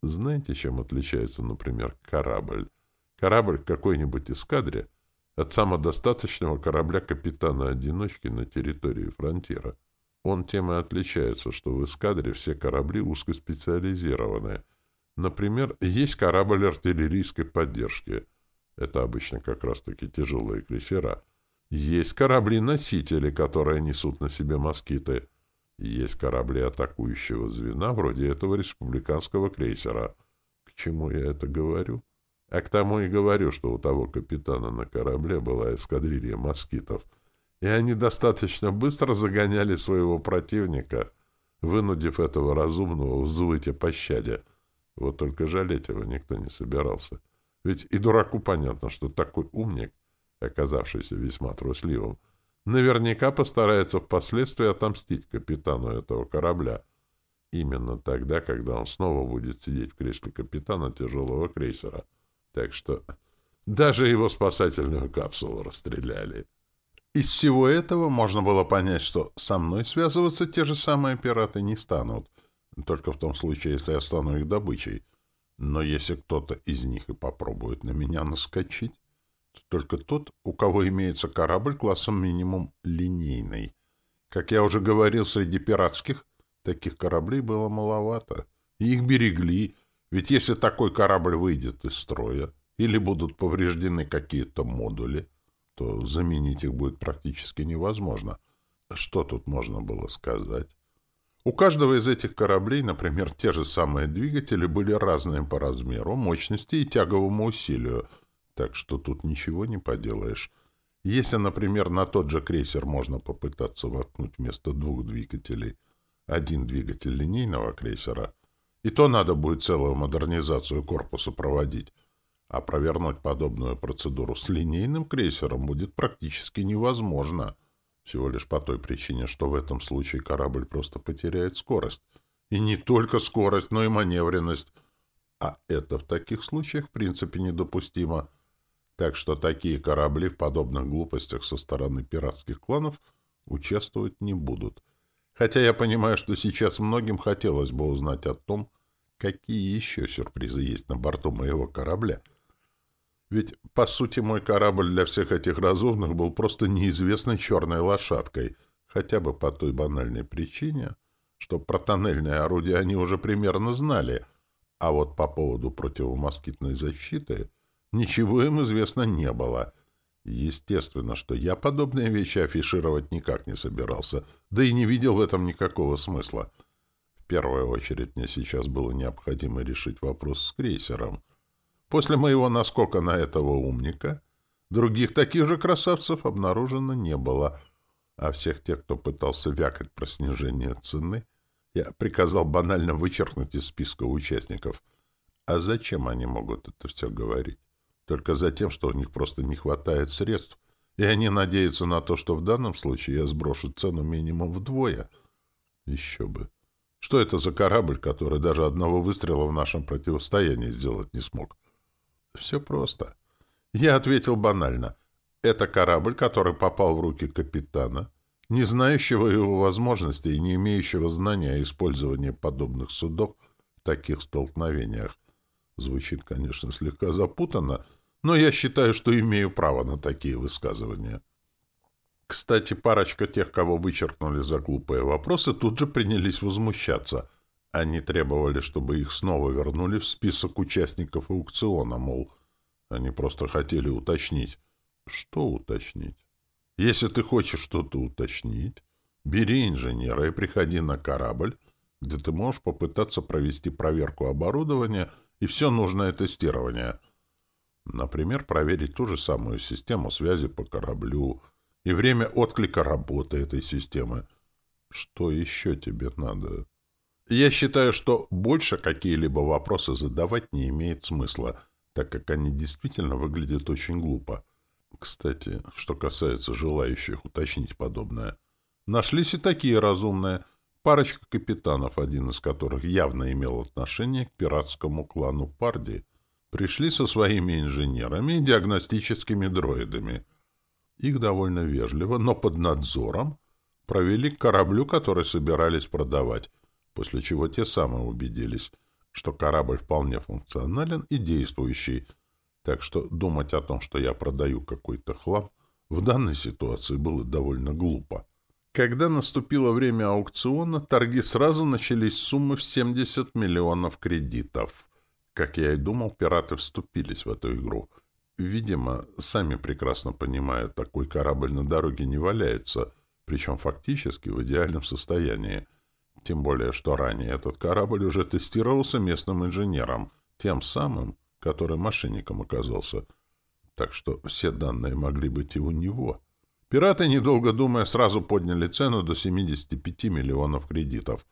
S1: Знаете, чем отличается, например, корабль? Корабль какой-нибудь эскадре — от самодостаточного корабля капитана-одиночки на территории фронтира. Он тем и отличается, что в эскадре все корабли узкоспециализированные. Например, есть корабль артиллерийской поддержки. Это обычно как раз-таки тяжелые крейсера. Есть корабли-носители, которые несут на себе москиты. Есть корабли атакующего звена, вроде этого республиканского крейсера. К чему я это говорю? А к тому и говорю, что у того капитана на корабле была эскадрилья москитов, и они достаточно быстро загоняли своего противника, вынудив этого разумного взвыть о пощаде. Вот только жалеть его никто не собирался. Ведь и дураку понятно, что такой умник, оказавшийся весьма трусливым, наверняка постарается впоследствии отомстить капитану этого корабля. Именно тогда, когда он снова будет сидеть в кресле капитана тяжелого крейсера — так что даже его спасательную капсулу расстреляли. Из всего этого можно было понять, что со мной связываться те же самые пираты не станут, только в том случае, если я стану их добычей. Но если кто-то из них и попробует на меня наскочить, то только тот, у кого имеется корабль классом минимум линейный. Как я уже говорил, среди пиратских таких кораблей было маловато. их берегли, ведь если такой корабль выйдет из строя или будут повреждены какие-то модули, то заменить их будет практически невозможно. Что тут можно было сказать? У каждого из этих кораблей, например, те же самые двигатели были разные по размеру, мощности и тяговому усилию, так что тут ничего не поделаешь. Если, например, на тот же крейсер можно попытаться воткнуть вместо двух двигателей один двигатель линейного крейсера — и то надо будет целую модернизацию корпуса проводить. А провернуть подобную процедуру с линейным крейсером будет практически невозможно. Всего лишь по той причине, что в этом случае корабль просто потеряет скорость. И не только скорость, но и маневренность. А это в таких случаях в принципе недопустимо. Так что такие корабли в подобных глупостях со стороны пиратских кланов участвовать не будут. Хотя я понимаю, что сейчас многим хотелось бы узнать о том, какие еще сюрпризы есть на борту моего корабля. Ведь, по сути, мой корабль для всех этих разумных был просто неизвестной черной лошадкой, хотя бы по той банальной причине, что про тоннельное орудие они уже примерно знали, а вот по поводу противомоскитной защиты ничего им известно не было. Естественно, что я подобные вещи афишировать никак не собирался, да и не видел в этом никакого смысла. В первую очередь мне сейчас было необходимо решить вопрос с крейсером. После моего наскока на этого умника других таких же красавцев обнаружено не было, а всех тех, кто пытался вякать про снижение цены, я приказал банально вычеркнуть из списка участников. А зачем они могут это все говорить? Только за тем, что у них просто не хватает средств, и они надеются на то, что в данном случае я сброшу цену минимум вдвое. Еще бы. Что это за корабль, который даже одного выстрела в нашем противостоянии сделать не смог? Все просто. Я ответил банально. Это корабль, который попал в руки капитана, не знающего его возможностей и не имеющего знания о использовании подобных судов в таких столкновениях. Звучит, конечно, слегка запутанно, но я считаю, что имею право на такие высказывания. Кстати, парочка тех, кого вычеркнули за глупые вопросы, тут же принялись возмущаться. Они требовали, чтобы их снова вернули в список участников аукциона, мол, они просто хотели уточнить. Что уточнить? Если ты хочешь что-то уточнить, бери инженера и приходи на корабль, где ты можешь попытаться провести проверку оборудования и все нужное тестирование — Например, проверить ту же самую систему связи по кораблю и время отклика работы этой системы. Что еще тебе надо? Я считаю, что больше какие-либо вопросы задавать не имеет смысла, так как они действительно выглядят очень глупо. Кстати, что касается желающих уточнить подобное, нашлись и такие разумные. Парочка капитанов, один из которых явно имел отношение к пиратскому клану Парди — пришли со своими инженерами и диагностическими дроидами. Их довольно вежливо, но под надзором провели к кораблю, который собирались продавать, после чего те самые убедились, что корабль вполне функционален и действующий, так что думать о том, что я продаю какой-то хлам, в данной ситуации было довольно глупо. Когда наступило время аукциона, торги сразу начались суммы в 70 миллионов кредитов. Как я и думал, пираты вступились в эту игру. Видимо, сами прекрасно понимают, такой корабль на дороге не валяется, причем фактически в идеальном состоянии. Тем более, что ранее этот корабль уже тестировался местным инженером, тем самым, который мошенником оказался. Так что все данные могли быть и у него. Пираты, недолго думая, сразу подняли цену до 75 миллионов кредитов.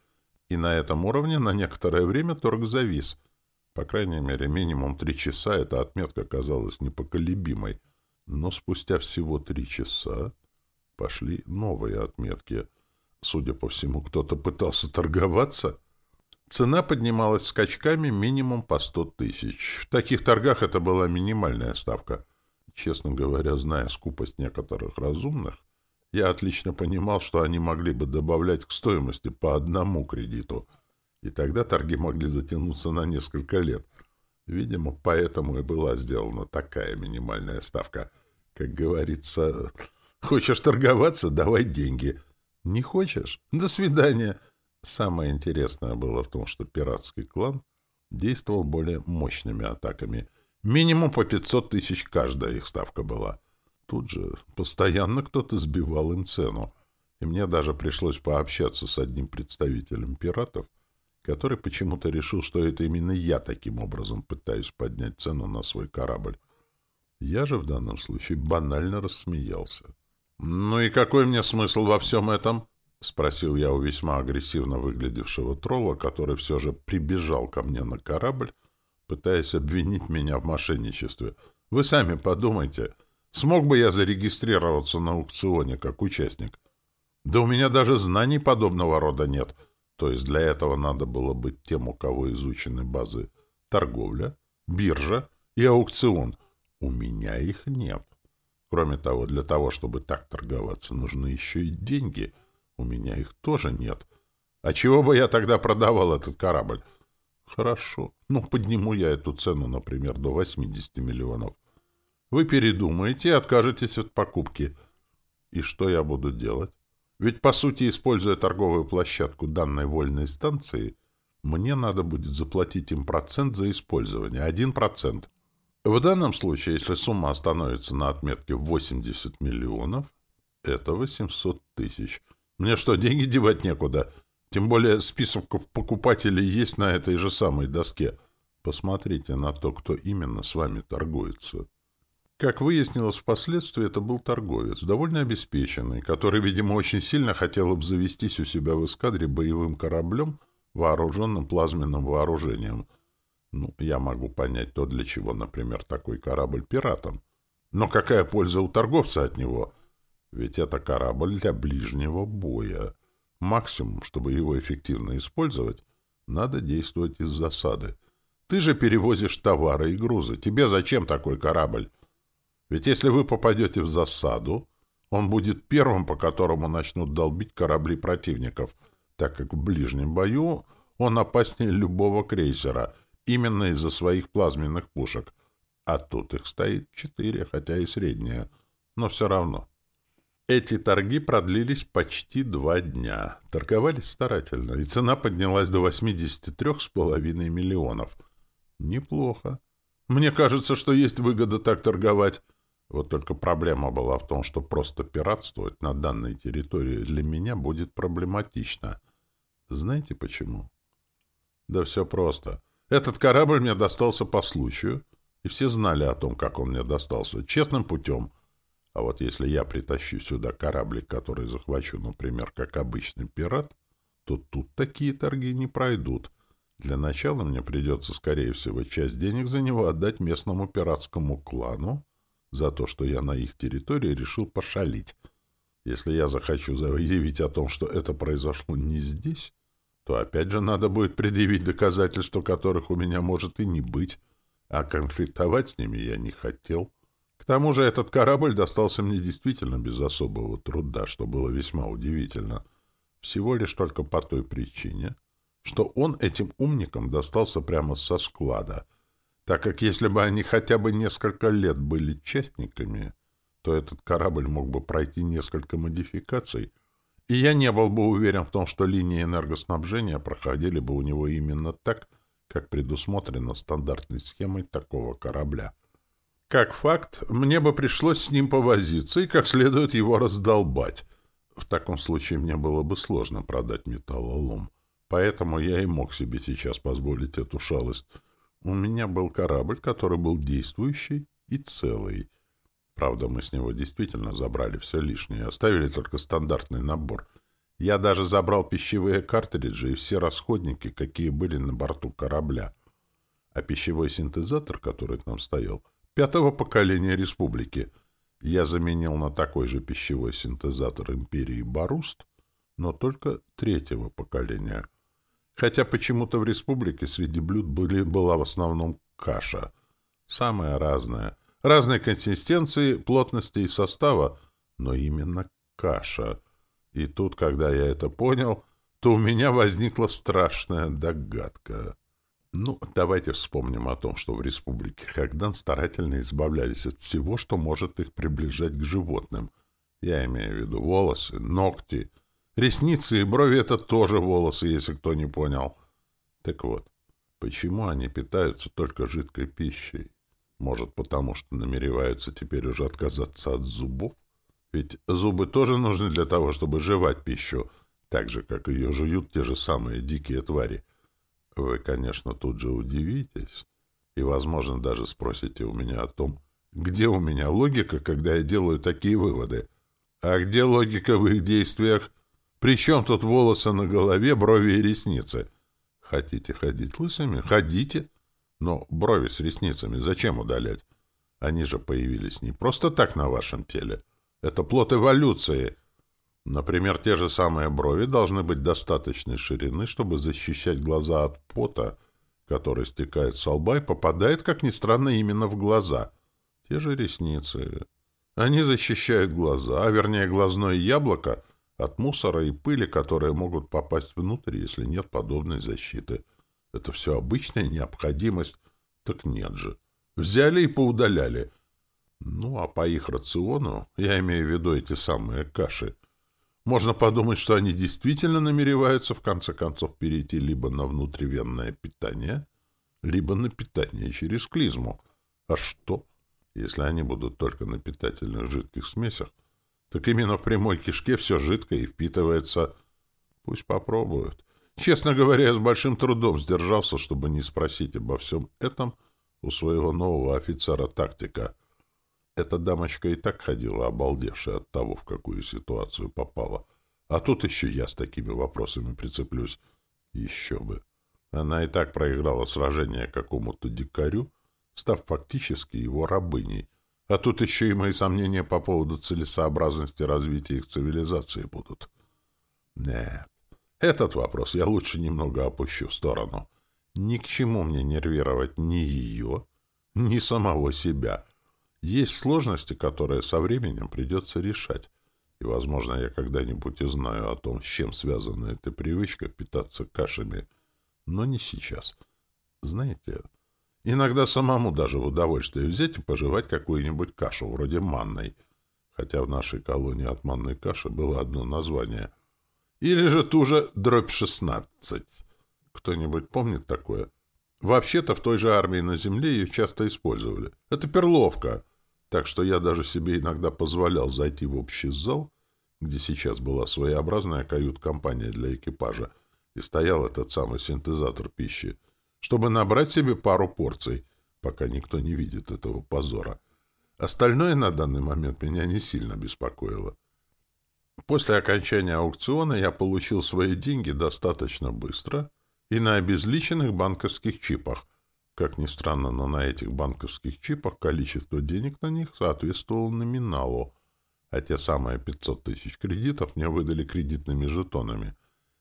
S1: И на этом уровне на некоторое время торг завис — по крайней мере, минимум три часа эта отметка казалась непоколебимой. Но спустя всего три часа пошли новые отметки. Судя по всему, кто-то пытался торговаться. Цена поднималась скачками минимум по сто тысяч. В таких торгах это была минимальная ставка. Честно говоря, зная скупость некоторых разумных, я отлично понимал, что они могли бы добавлять к стоимости по одному кредиту — и тогда торги могли затянуться на несколько лет. Видимо, поэтому и была сделана такая минимальная ставка. Как говорится, хочешь торговаться — давай деньги. Не хочешь — до свидания. Самое интересное было в том, что пиратский клан действовал более мощными атаками. Минимум по 500 тысяч каждая их ставка была. Тут же постоянно кто-то сбивал им цену. И мне даже пришлось пообщаться с одним представителем пиратов, который почему-то решил, что это именно я таким образом пытаюсь поднять цену на свой корабль. Я же в данном случае банально рассмеялся. «Ну и какой мне смысл во всем этом?» — спросил я у весьма агрессивно выглядевшего тролла, который все же прибежал ко мне на корабль, пытаясь обвинить меня в мошенничестве. «Вы сами подумайте, смог бы я зарегистрироваться на аукционе как участник? Да у меня даже знаний подобного рода нет». То есть для этого надо было быть тем, у кого изучены базы торговля, биржа и аукцион. У меня их нет. Кроме того, для того, чтобы так торговаться, нужны еще и деньги. У меня их тоже нет. А чего бы я тогда продавал этот корабль? Хорошо. Ну, подниму я эту цену, например, до 80 миллионов. Вы передумаете и откажетесь от покупки. И что я буду делать? Ведь, по сути, используя торговую площадку данной вольной станции, мне надо будет заплатить им процент за использование, один процент. В данном случае, если сумма остановится на отметке 80 миллионов, это 800 тысяч. Мне что, деньги девать некуда? Тем более список покупателей есть на этой же самой доске. Посмотрите на то, кто именно с вами торгуется. Как выяснилось впоследствии, это был торговец, довольно обеспеченный, который, видимо, очень сильно хотел обзавестись у себя в эскадре боевым кораблем, вооруженным плазменным вооружением. Ну, я могу понять то, для чего, например, такой корабль пиратам. Но какая польза у торговца от него? Ведь это корабль для ближнего боя. Максимум, чтобы его эффективно использовать, надо действовать из засады. Ты же перевозишь товары и грузы. Тебе зачем такой корабль? Ведь если вы попадете в засаду, он будет первым, по которому начнут долбить корабли противников, так как в ближнем бою он опаснее любого крейсера, именно из-за своих плазменных пушек. А тут их стоит четыре, хотя и средние, но все равно. Эти торги продлились почти два дня. Торговались старательно, и цена поднялась до 83,5 миллионов. Неплохо. Мне кажется, что есть выгода так торговать. Вот только проблема была в том, что просто пиратствовать на данной территории для меня будет проблематично. Знаете почему? Да все просто. Этот корабль мне достался по случаю, и все знали о том, как он мне достался, честным путем. А вот если я притащу сюда кораблик, который захвачу, например, как обычный пират, то тут такие торги не пройдут. Для начала мне придется, скорее всего, часть денег за него отдать местному пиратскому клану, за то, что я на их территории решил пошалить. Если я захочу заявить о том, что это произошло не здесь, то опять же надо будет предъявить доказательства, которых у меня может и не быть, а конфликтовать с ними я не хотел. К тому же этот корабль достался мне действительно без особого труда, что было весьма удивительно. Всего лишь только по той причине, что он этим умникам достался прямо со склада — так как если бы они хотя бы несколько лет были частниками, то этот корабль мог бы пройти несколько модификаций, и я не был бы уверен в том, что линии энергоснабжения проходили бы у него именно так, как предусмотрено стандартной схемой такого корабля. Как факт, мне бы пришлось с ним повозиться и как следует его раздолбать. В таком случае мне было бы сложно продать металлолом. Поэтому я и мог себе сейчас позволить эту шалость — у меня был корабль, который был действующий и целый. Правда, мы с него действительно забрали все лишнее, оставили только стандартный набор. Я даже забрал пищевые картриджи и все расходники, какие были на борту корабля. А пищевой синтезатор, который там стоял, пятого поколения республики, я заменил на такой же пищевой синтезатор империи Баруст, но только третьего поколения — Хотя почему-то в республике среди блюд были, была в основном каша. Самая разная. Разной консистенции, плотности и состава, но именно каша. И тут, когда я это понял, то у меня возникла страшная догадка. Ну, давайте вспомним о том, что в республике Хагдан старательно избавлялись от всего, что может их приближать к животным. Я имею в виду волосы, ногти — Ресницы и брови — это тоже волосы, если кто не понял. Так вот, почему они питаются только жидкой пищей? Может, потому что намереваются теперь уже отказаться от зубов? Ведь зубы тоже нужны для того, чтобы жевать пищу, так же, как ее жуют те же самые дикие твари. Вы, конечно, тут же удивитесь и, возможно, даже спросите у меня о том, где у меня логика, когда я делаю такие выводы. А где логика в их действиях — причем тут волосы на голове, брови и ресницы? Хотите ходить лысыми? Ходите. Но брови с ресницами зачем удалять? Они же появились не просто так на вашем теле. Это плод эволюции. Например, те же самые брови должны быть достаточной ширины, чтобы защищать глаза от пота, который стекает с лба и попадает, как ни странно, именно в глаза. Те же ресницы. Они защищают глаза, а вернее глазное яблоко, от мусора и пыли, которые могут попасть внутрь, если нет подобной защиты. Это все обычная необходимость. Так нет же. Взяли и поудаляли. Ну, а по их рациону, я имею в виду эти самые каши, можно подумать, что они действительно намереваются в конце концов перейти либо на внутривенное питание, либо на питание через клизму. А что, если они будут только на питательных жидких смесях? Так именно в прямой кишке все жидкое и впитывается. Пусть попробуют. Честно говоря, я с большим трудом сдержался, чтобы не спросить обо всем этом у своего нового офицера-тактика. Эта дамочка и так ходила, обалдевшая от того, в какую ситуацию попала. А тут еще я с такими вопросами прицеплюсь. Еще бы. Она и так проиграла сражение какому-то дикарю, став фактически его рабыней. А тут еще и мои сомнения по поводу целесообразности развития их цивилизации будут. Нет, этот вопрос я лучше немного опущу в сторону. Ни к чему мне нервировать ни ее, ни самого себя. Есть сложности, которые со временем придется решать. И, возможно, я когда-нибудь узнаю о том, с чем связана эта привычка питаться кашами. Но не сейчас. Знаете, иногда самому даже в удовольствие взять и пожевать какую-нибудь кашу, вроде манной. Хотя в нашей колонии от манной каши было одно название. Или же ту же дробь 16. Кто-нибудь помнит такое? Вообще-то в той же армии на земле ее часто использовали. Это перловка. Так что я даже себе иногда позволял зайти в общий зал, где сейчас была своеобразная кают-компания для экипажа, и стоял этот самый синтезатор пищи, чтобы набрать себе пару порций, пока никто не видит этого позора. Остальное на данный момент меня не сильно беспокоило. После окончания аукциона я получил свои деньги достаточно быстро и на обезличенных банковских чипах. Как ни странно, но на этих банковских чипах количество денег на них соответствовало номиналу, а те самые 500 тысяч кредитов мне выдали кредитными жетонами.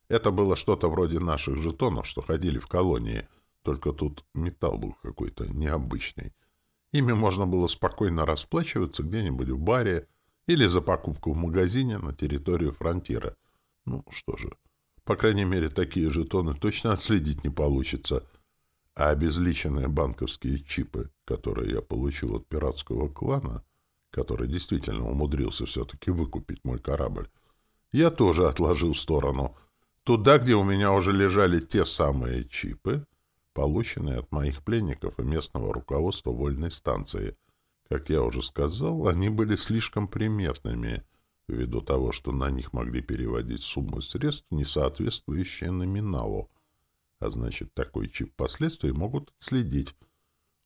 S1: Это было что-то вроде наших жетонов, что ходили в колонии, только тут металл был какой-то необычный. Ими можно было спокойно расплачиваться где-нибудь в баре или за покупку в магазине на территорию фронтира. Ну, что же, по крайней мере, такие жетоны точно отследить не получится. А обезличенные банковские чипы, которые я получил от пиратского клана, который действительно умудрился все-таки выкупить мой корабль, я тоже отложил в сторону. Туда, где у меня уже лежали те самые чипы, полученные от моих пленников и местного руководства вольной станции. Как я уже сказал, они были слишком приметными — ввиду того, что на них могли переводить суммы средств, не соответствующие номиналу. А значит, такой чип впоследствии могут отследить.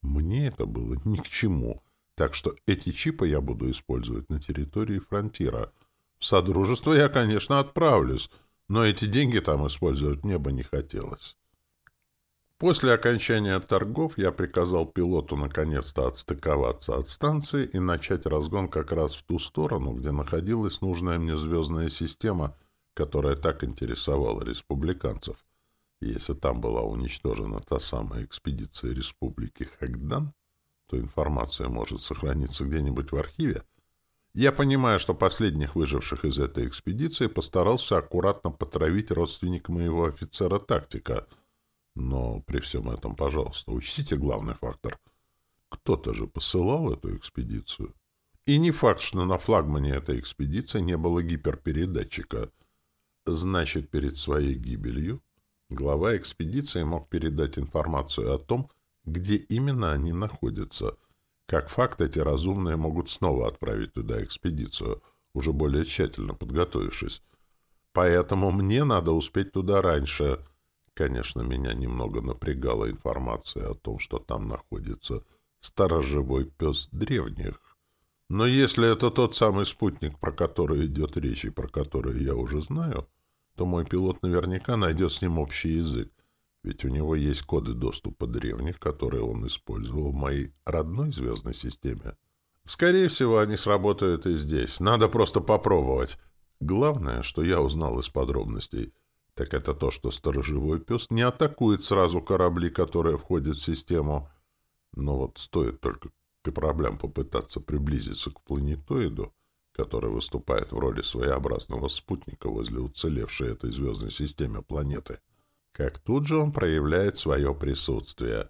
S1: Мне это было ни к чему. Так что эти чипы я буду использовать на территории фронтира. В Содружество я, конечно, отправлюсь, но эти деньги там использовать мне бы не хотелось. После окончания торгов я приказал пилоту наконец-то отстыковаться от станции и начать разгон как раз в ту сторону, где находилась нужная мне звездная система, которая так интересовала республиканцев. Если там была уничтожена та самая экспедиция Республики Хагдан, то информация может сохраниться где-нибудь в архиве. Я понимаю, что последних выживших из этой экспедиции постарался аккуратно потравить родственник моего офицера-тактика — но при всем этом, пожалуйста, учтите главный фактор. Кто-то же посылал эту экспедицию. И не факт, что на флагмане этой экспедиции не было гиперпередатчика. Значит, перед своей гибелью глава экспедиции мог передать информацию о том, где именно они находятся. Как факт, эти разумные могут снова отправить туда экспедицию, уже более тщательно подготовившись. Поэтому мне надо успеть туда раньше — Конечно, меня немного напрягала информация о том, что там находится сторожевой пес древних. Но если это тот самый спутник, про который идет речь и про который я уже знаю, то мой пилот наверняка найдет с ним общий язык, ведь у него есть коды доступа древних, которые он использовал в моей родной звездной системе. Скорее всего, они сработают и здесь. Надо просто попробовать. Главное, что я узнал из подробностей — так это то, что сторожевой пес не атакует сразу корабли, которые входят в систему. Но вот стоит только кораблям попытаться приблизиться к планетоиду, который выступает в роли своеобразного спутника возле уцелевшей этой звездной системы планеты, как тут же он проявляет свое присутствие.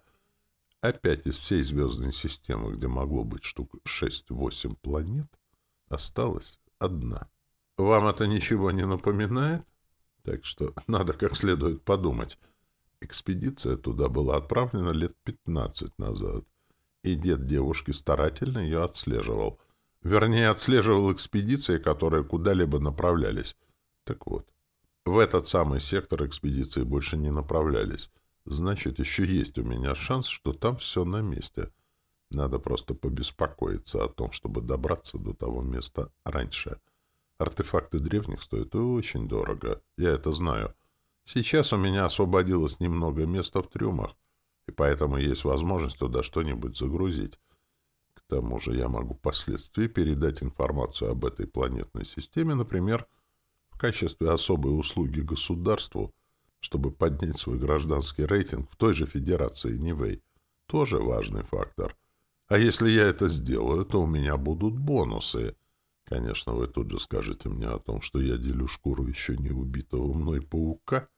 S1: Опять из всей звездной системы, где могло быть штук 6-8 планет, осталась одна. Вам это ничего не напоминает? Так что надо как следует подумать. Экспедиция туда была отправлена лет 15 назад, и дед девушки старательно ее отслеживал. Вернее, отслеживал экспедиции, которые куда-либо направлялись. Так вот, в этот самый сектор экспедиции больше не направлялись. Значит, еще есть у меня шанс, что там все на месте. Надо просто побеспокоиться о том, чтобы добраться до того места раньше. Артефакты древних стоят очень дорого, я это знаю. Сейчас у меня освободилось немного места в трюмах, и поэтому есть возможность туда что-нибудь загрузить. К тому же я могу впоследствии передать информацию об этой планетной системе, например, в качестве особой услуги государству, чтобы поднять свой гражданский рейтинг в той же Федерации Нивэй. Тоже важный фактор. А если я это сделаю, то у меня будут бонусы. Конечно, вы тут же скажете мне о том, что я делю шкуру еще не убитого мной паука.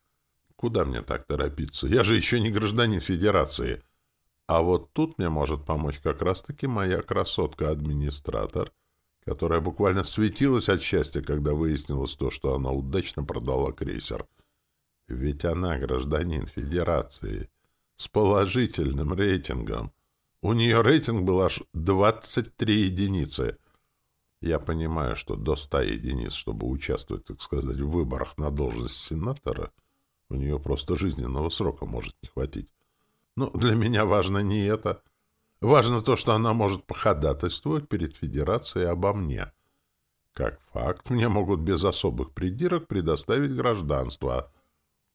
S1: Куда мне так торопиться? Я же еще не гражданин Федерации. А вот тут мне может помочь как раз-таки моя красотка-администратор, которая буквально светилась от счастья, когда выяснилось то, что она удачно продала крейсер. Ведь она гражданин Федерации с положительным рейтингом. У нее рейтинг был аж 23 единицы — я понимаю, что до ста единиц, чтобы участвовать, так сказать, в выборах на должность сенатора, у нее просто жизненного срока может не хватить. Но для меня важно не это. Важно то, что она может походатайствовать перед Федерацией обо мне. Как факт, мне могут без особых придирок предоставить гражданство.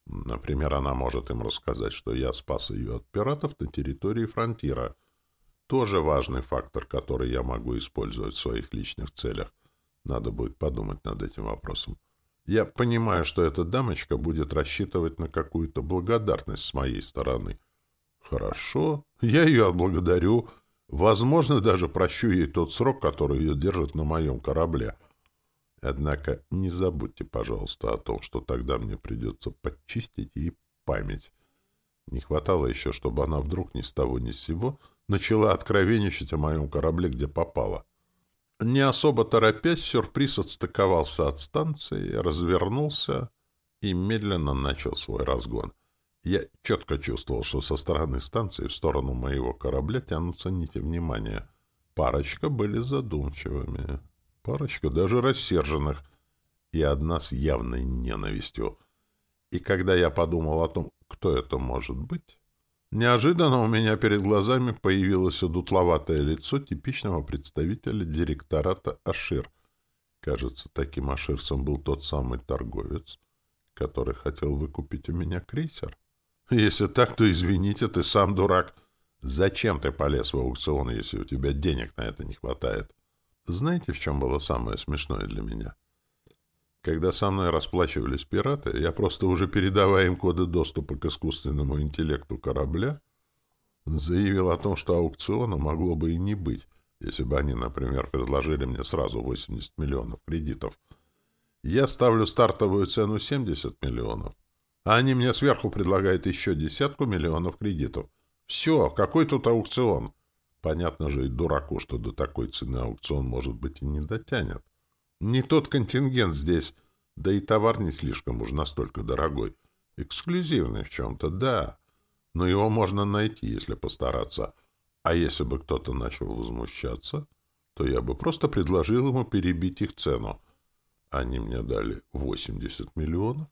S1: Например, она может им рассказать, что я спас ее от пиратов на территории фронтира — тоже важный фактор, который я могу использовать в своих личных целях. Надо будет подумать над этим вопросом. Я понимаю, что эта дамочка будет рассчитывать на какую-то благодарность с моей стороны. Хорошо, я ее отблагодарю. Возможно, даже прощу ей тот срок, который ее держит на моем корабле. Однако не забудьте, пожалуйста, о том, что тогда мне придется подчистить ей память. Не хватало еще, чтобы она вдруг ни с того ни с сего начала откровенничать о моем корабле, где попала. Не особо торопясь, сюрприз отстыковался от станции, развернулся и медленно начал свой разгон. Я четко чувствовал, что со стороны станции в сторону моего корабля тянутся нити внимания. Парочка были задумчивыми, парочка даже рассерженных, и одна с явной ненавистью. И когда я подумал о том, кто это может быть, Неожиданно у меня перед глазами появилось одутловатое лицо типичного представителя директората Ашир. Кажется, таким Аширцем был тот самый торговец, который хотел выкупить у меня крейсер. Если так, то извините, ты сам дурак. Зачем ты полез в аукцион, если у тебя денег на это не хватает? Знаете, в чем было самое смешное для меня? — когда со мной расплачивались пираты, я просто уже передавая им коды доступа к искусственному интеллекту корабля, заявил о том, что аукциона могло бы и не быть, если бы они, например, предложили мне сразу 80 миллионов кредитов. Я ставлю стартовую цену 70 миллионов, а они мне сверху предлагают еще десятку миллионов кредитов. Все, какой тут аукцион? Понятно же и дураку, что до такой цены аукцион, может быть, и не дотянет. Не тот контингент здесь, да и товар не слишком уж настолько дорогой. Эксклюзивный в чем-то, да, но его можно найти, если постараться. А если бы кто-то начал возмущаться, то я бы просто предложил ему перебить их цену. Они мне дали 80 миллионов,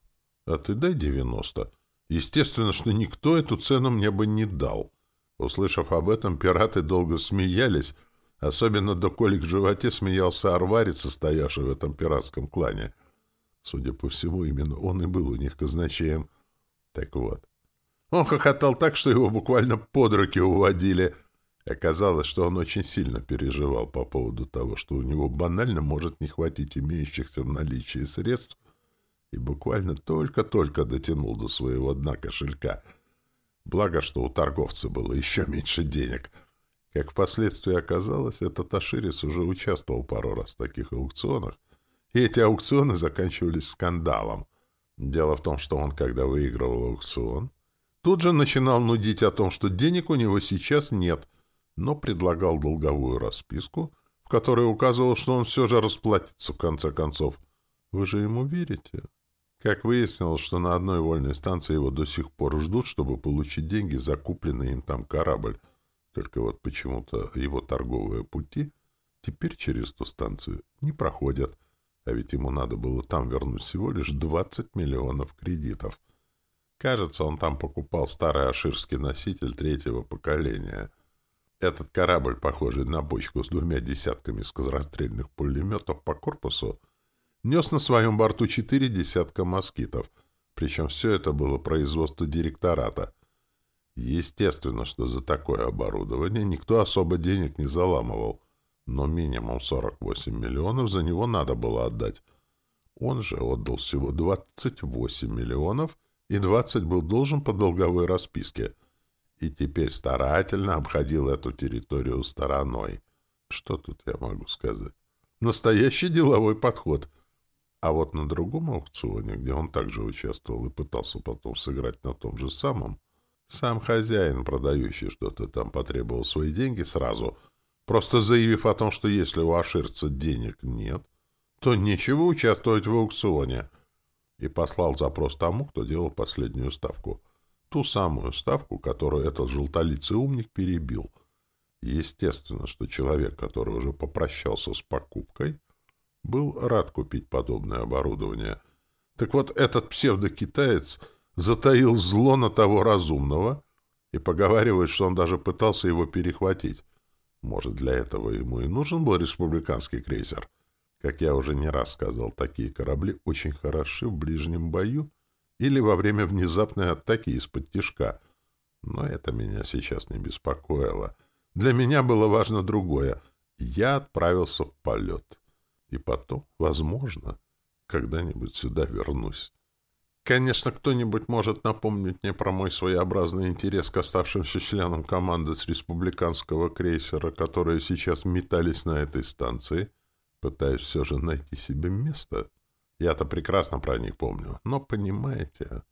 S1: а ты дай 90. Естественно, что никто эту цену мне бы не дал. Услышав об этом, пираты долго смеялись, Особенно до колик в животе смеялся арварец, состоявший в этом пиратском клане. Судя по всему, именно он и был у них казначеем. Так вот. Он хохотал так, что его буквально под руки уводили. Оказалось, что он очень сильно переживал по поводу того, что у него банально может не хватить имеющихся в наличии средств, и буквально только-только дотянул до своего дна кошелька. Благо, что у торговца было еще меньше денег. Как впоследствии оказалось, этот Аширис уже участвовал пару раз в таких аукционах, и эти аукционы заканчивались скандалом. Дело в том, что он, когда выигрывал аукцион, тут же начинал нудить о том, что денег у него сейчас нет, но предлагал долговую расписку, в которой указывал, что он все же расплатится в конце концов. Вы же ему верите? Как выяснилось, что на одной вольной станции его до сих пор ждут, чтобы получить деньги за купленный им там корабль. Только вот почему-то его торговые пути теперь через ту станцию не проходят, а ведь ему надо было там вернуть всего лишь 20 миллионов кредитов. Кажется, он там покупал старый аширский носитель третьего поколения. Этот корабль, похожий на бочку с двумя десятками скорострельных пулеметов по корпусу, нес на своем борту четыре десятка москитов, причем все это было производство директората. Естественно, что за такое оборудование никто особо денег не заламывал, но минимум 48 миллионов за него надо было отдать. Он же отдал всего 28 миллионов, и 20 был должен по долговой расписке, и теперь старательно обходил эту территорию стороной. Что тут я могу сказать? Настоящий деловой подход — а вот на другом аукционе, где он также участвовал и пытался потом сыграть на том же самом, сам хозяин, продающий что-то там, потребовал свои деньги сразу, просто заявив о том, что если у аширца денег нет, то нечего участвовать в аукционе, и послал запрос тому, кто делал последнюю ставку. Ту самую ставку, которую этот желтолицый умник перебил. Естественно, что человек, который уже попрощался с покупкой, был рад купить подобное оборудование. Так вот, этот псевдокитаец затаил зло на того разумного и поговаривает, что он даже пытался его перехватить. Может, для этого ему и нужен был республиканский крейсер? Как я уже не раз сказал, такие корабли очень хороши в ближнем бою или во время внезапной атаки из-под тишка. Но это меня сейчас не беспокоило. Для меня было важно другое. Я отправился в полет. И потом, возможно, когда-нибудь сюда вернусь. Конечно, кто-нибудь может напомнить мне про мой своеобразный интерес к оставшимся членам команды с республиканского крейсера, которые сейчас метались на этой станции, пытаясь все же найти себе место. Я-то прекрасно про них помню, но понимаете...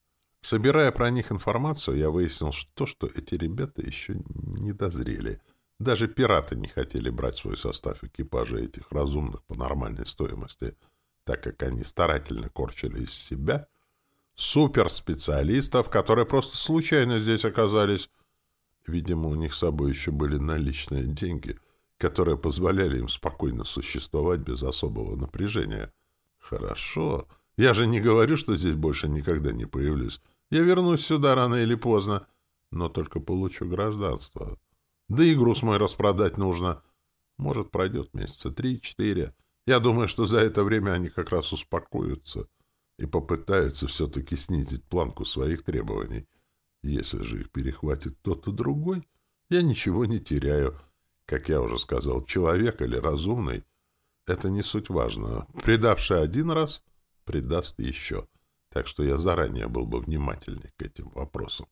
S1: Собирая про них информацию, я выяснил, что, что эти ребята еще не дозрели — даже пираты не хотели брать свой состав экипажа этих разумных по нормальной стоимости, так как они старательно корчили из себя суперспециалистов, которые просто случайно здесь оказались. Видимо, у них с собой еще были наличные деньги, которые позволяли им спокойно существовать без особого напряжения. Хорошо. Я же не говорю, что здесь больше никогда не появлюсь. Я вернусь сюда рано или поздно, но только получу гражданство. Да и груз мой распродать нужно. Может, пройдет месяца три-четыре. Я думаю, что за это время они как раз успокоятся и попытаются все-таки снизить планку своих требований. Если же их перехватит тот и другой, я ничего не теряю. Как я уже сказал, человек или разумный — это не суть важно. Предавший один раз, предаст еще. Так что я заранее был бы внимательней к этим вопросам.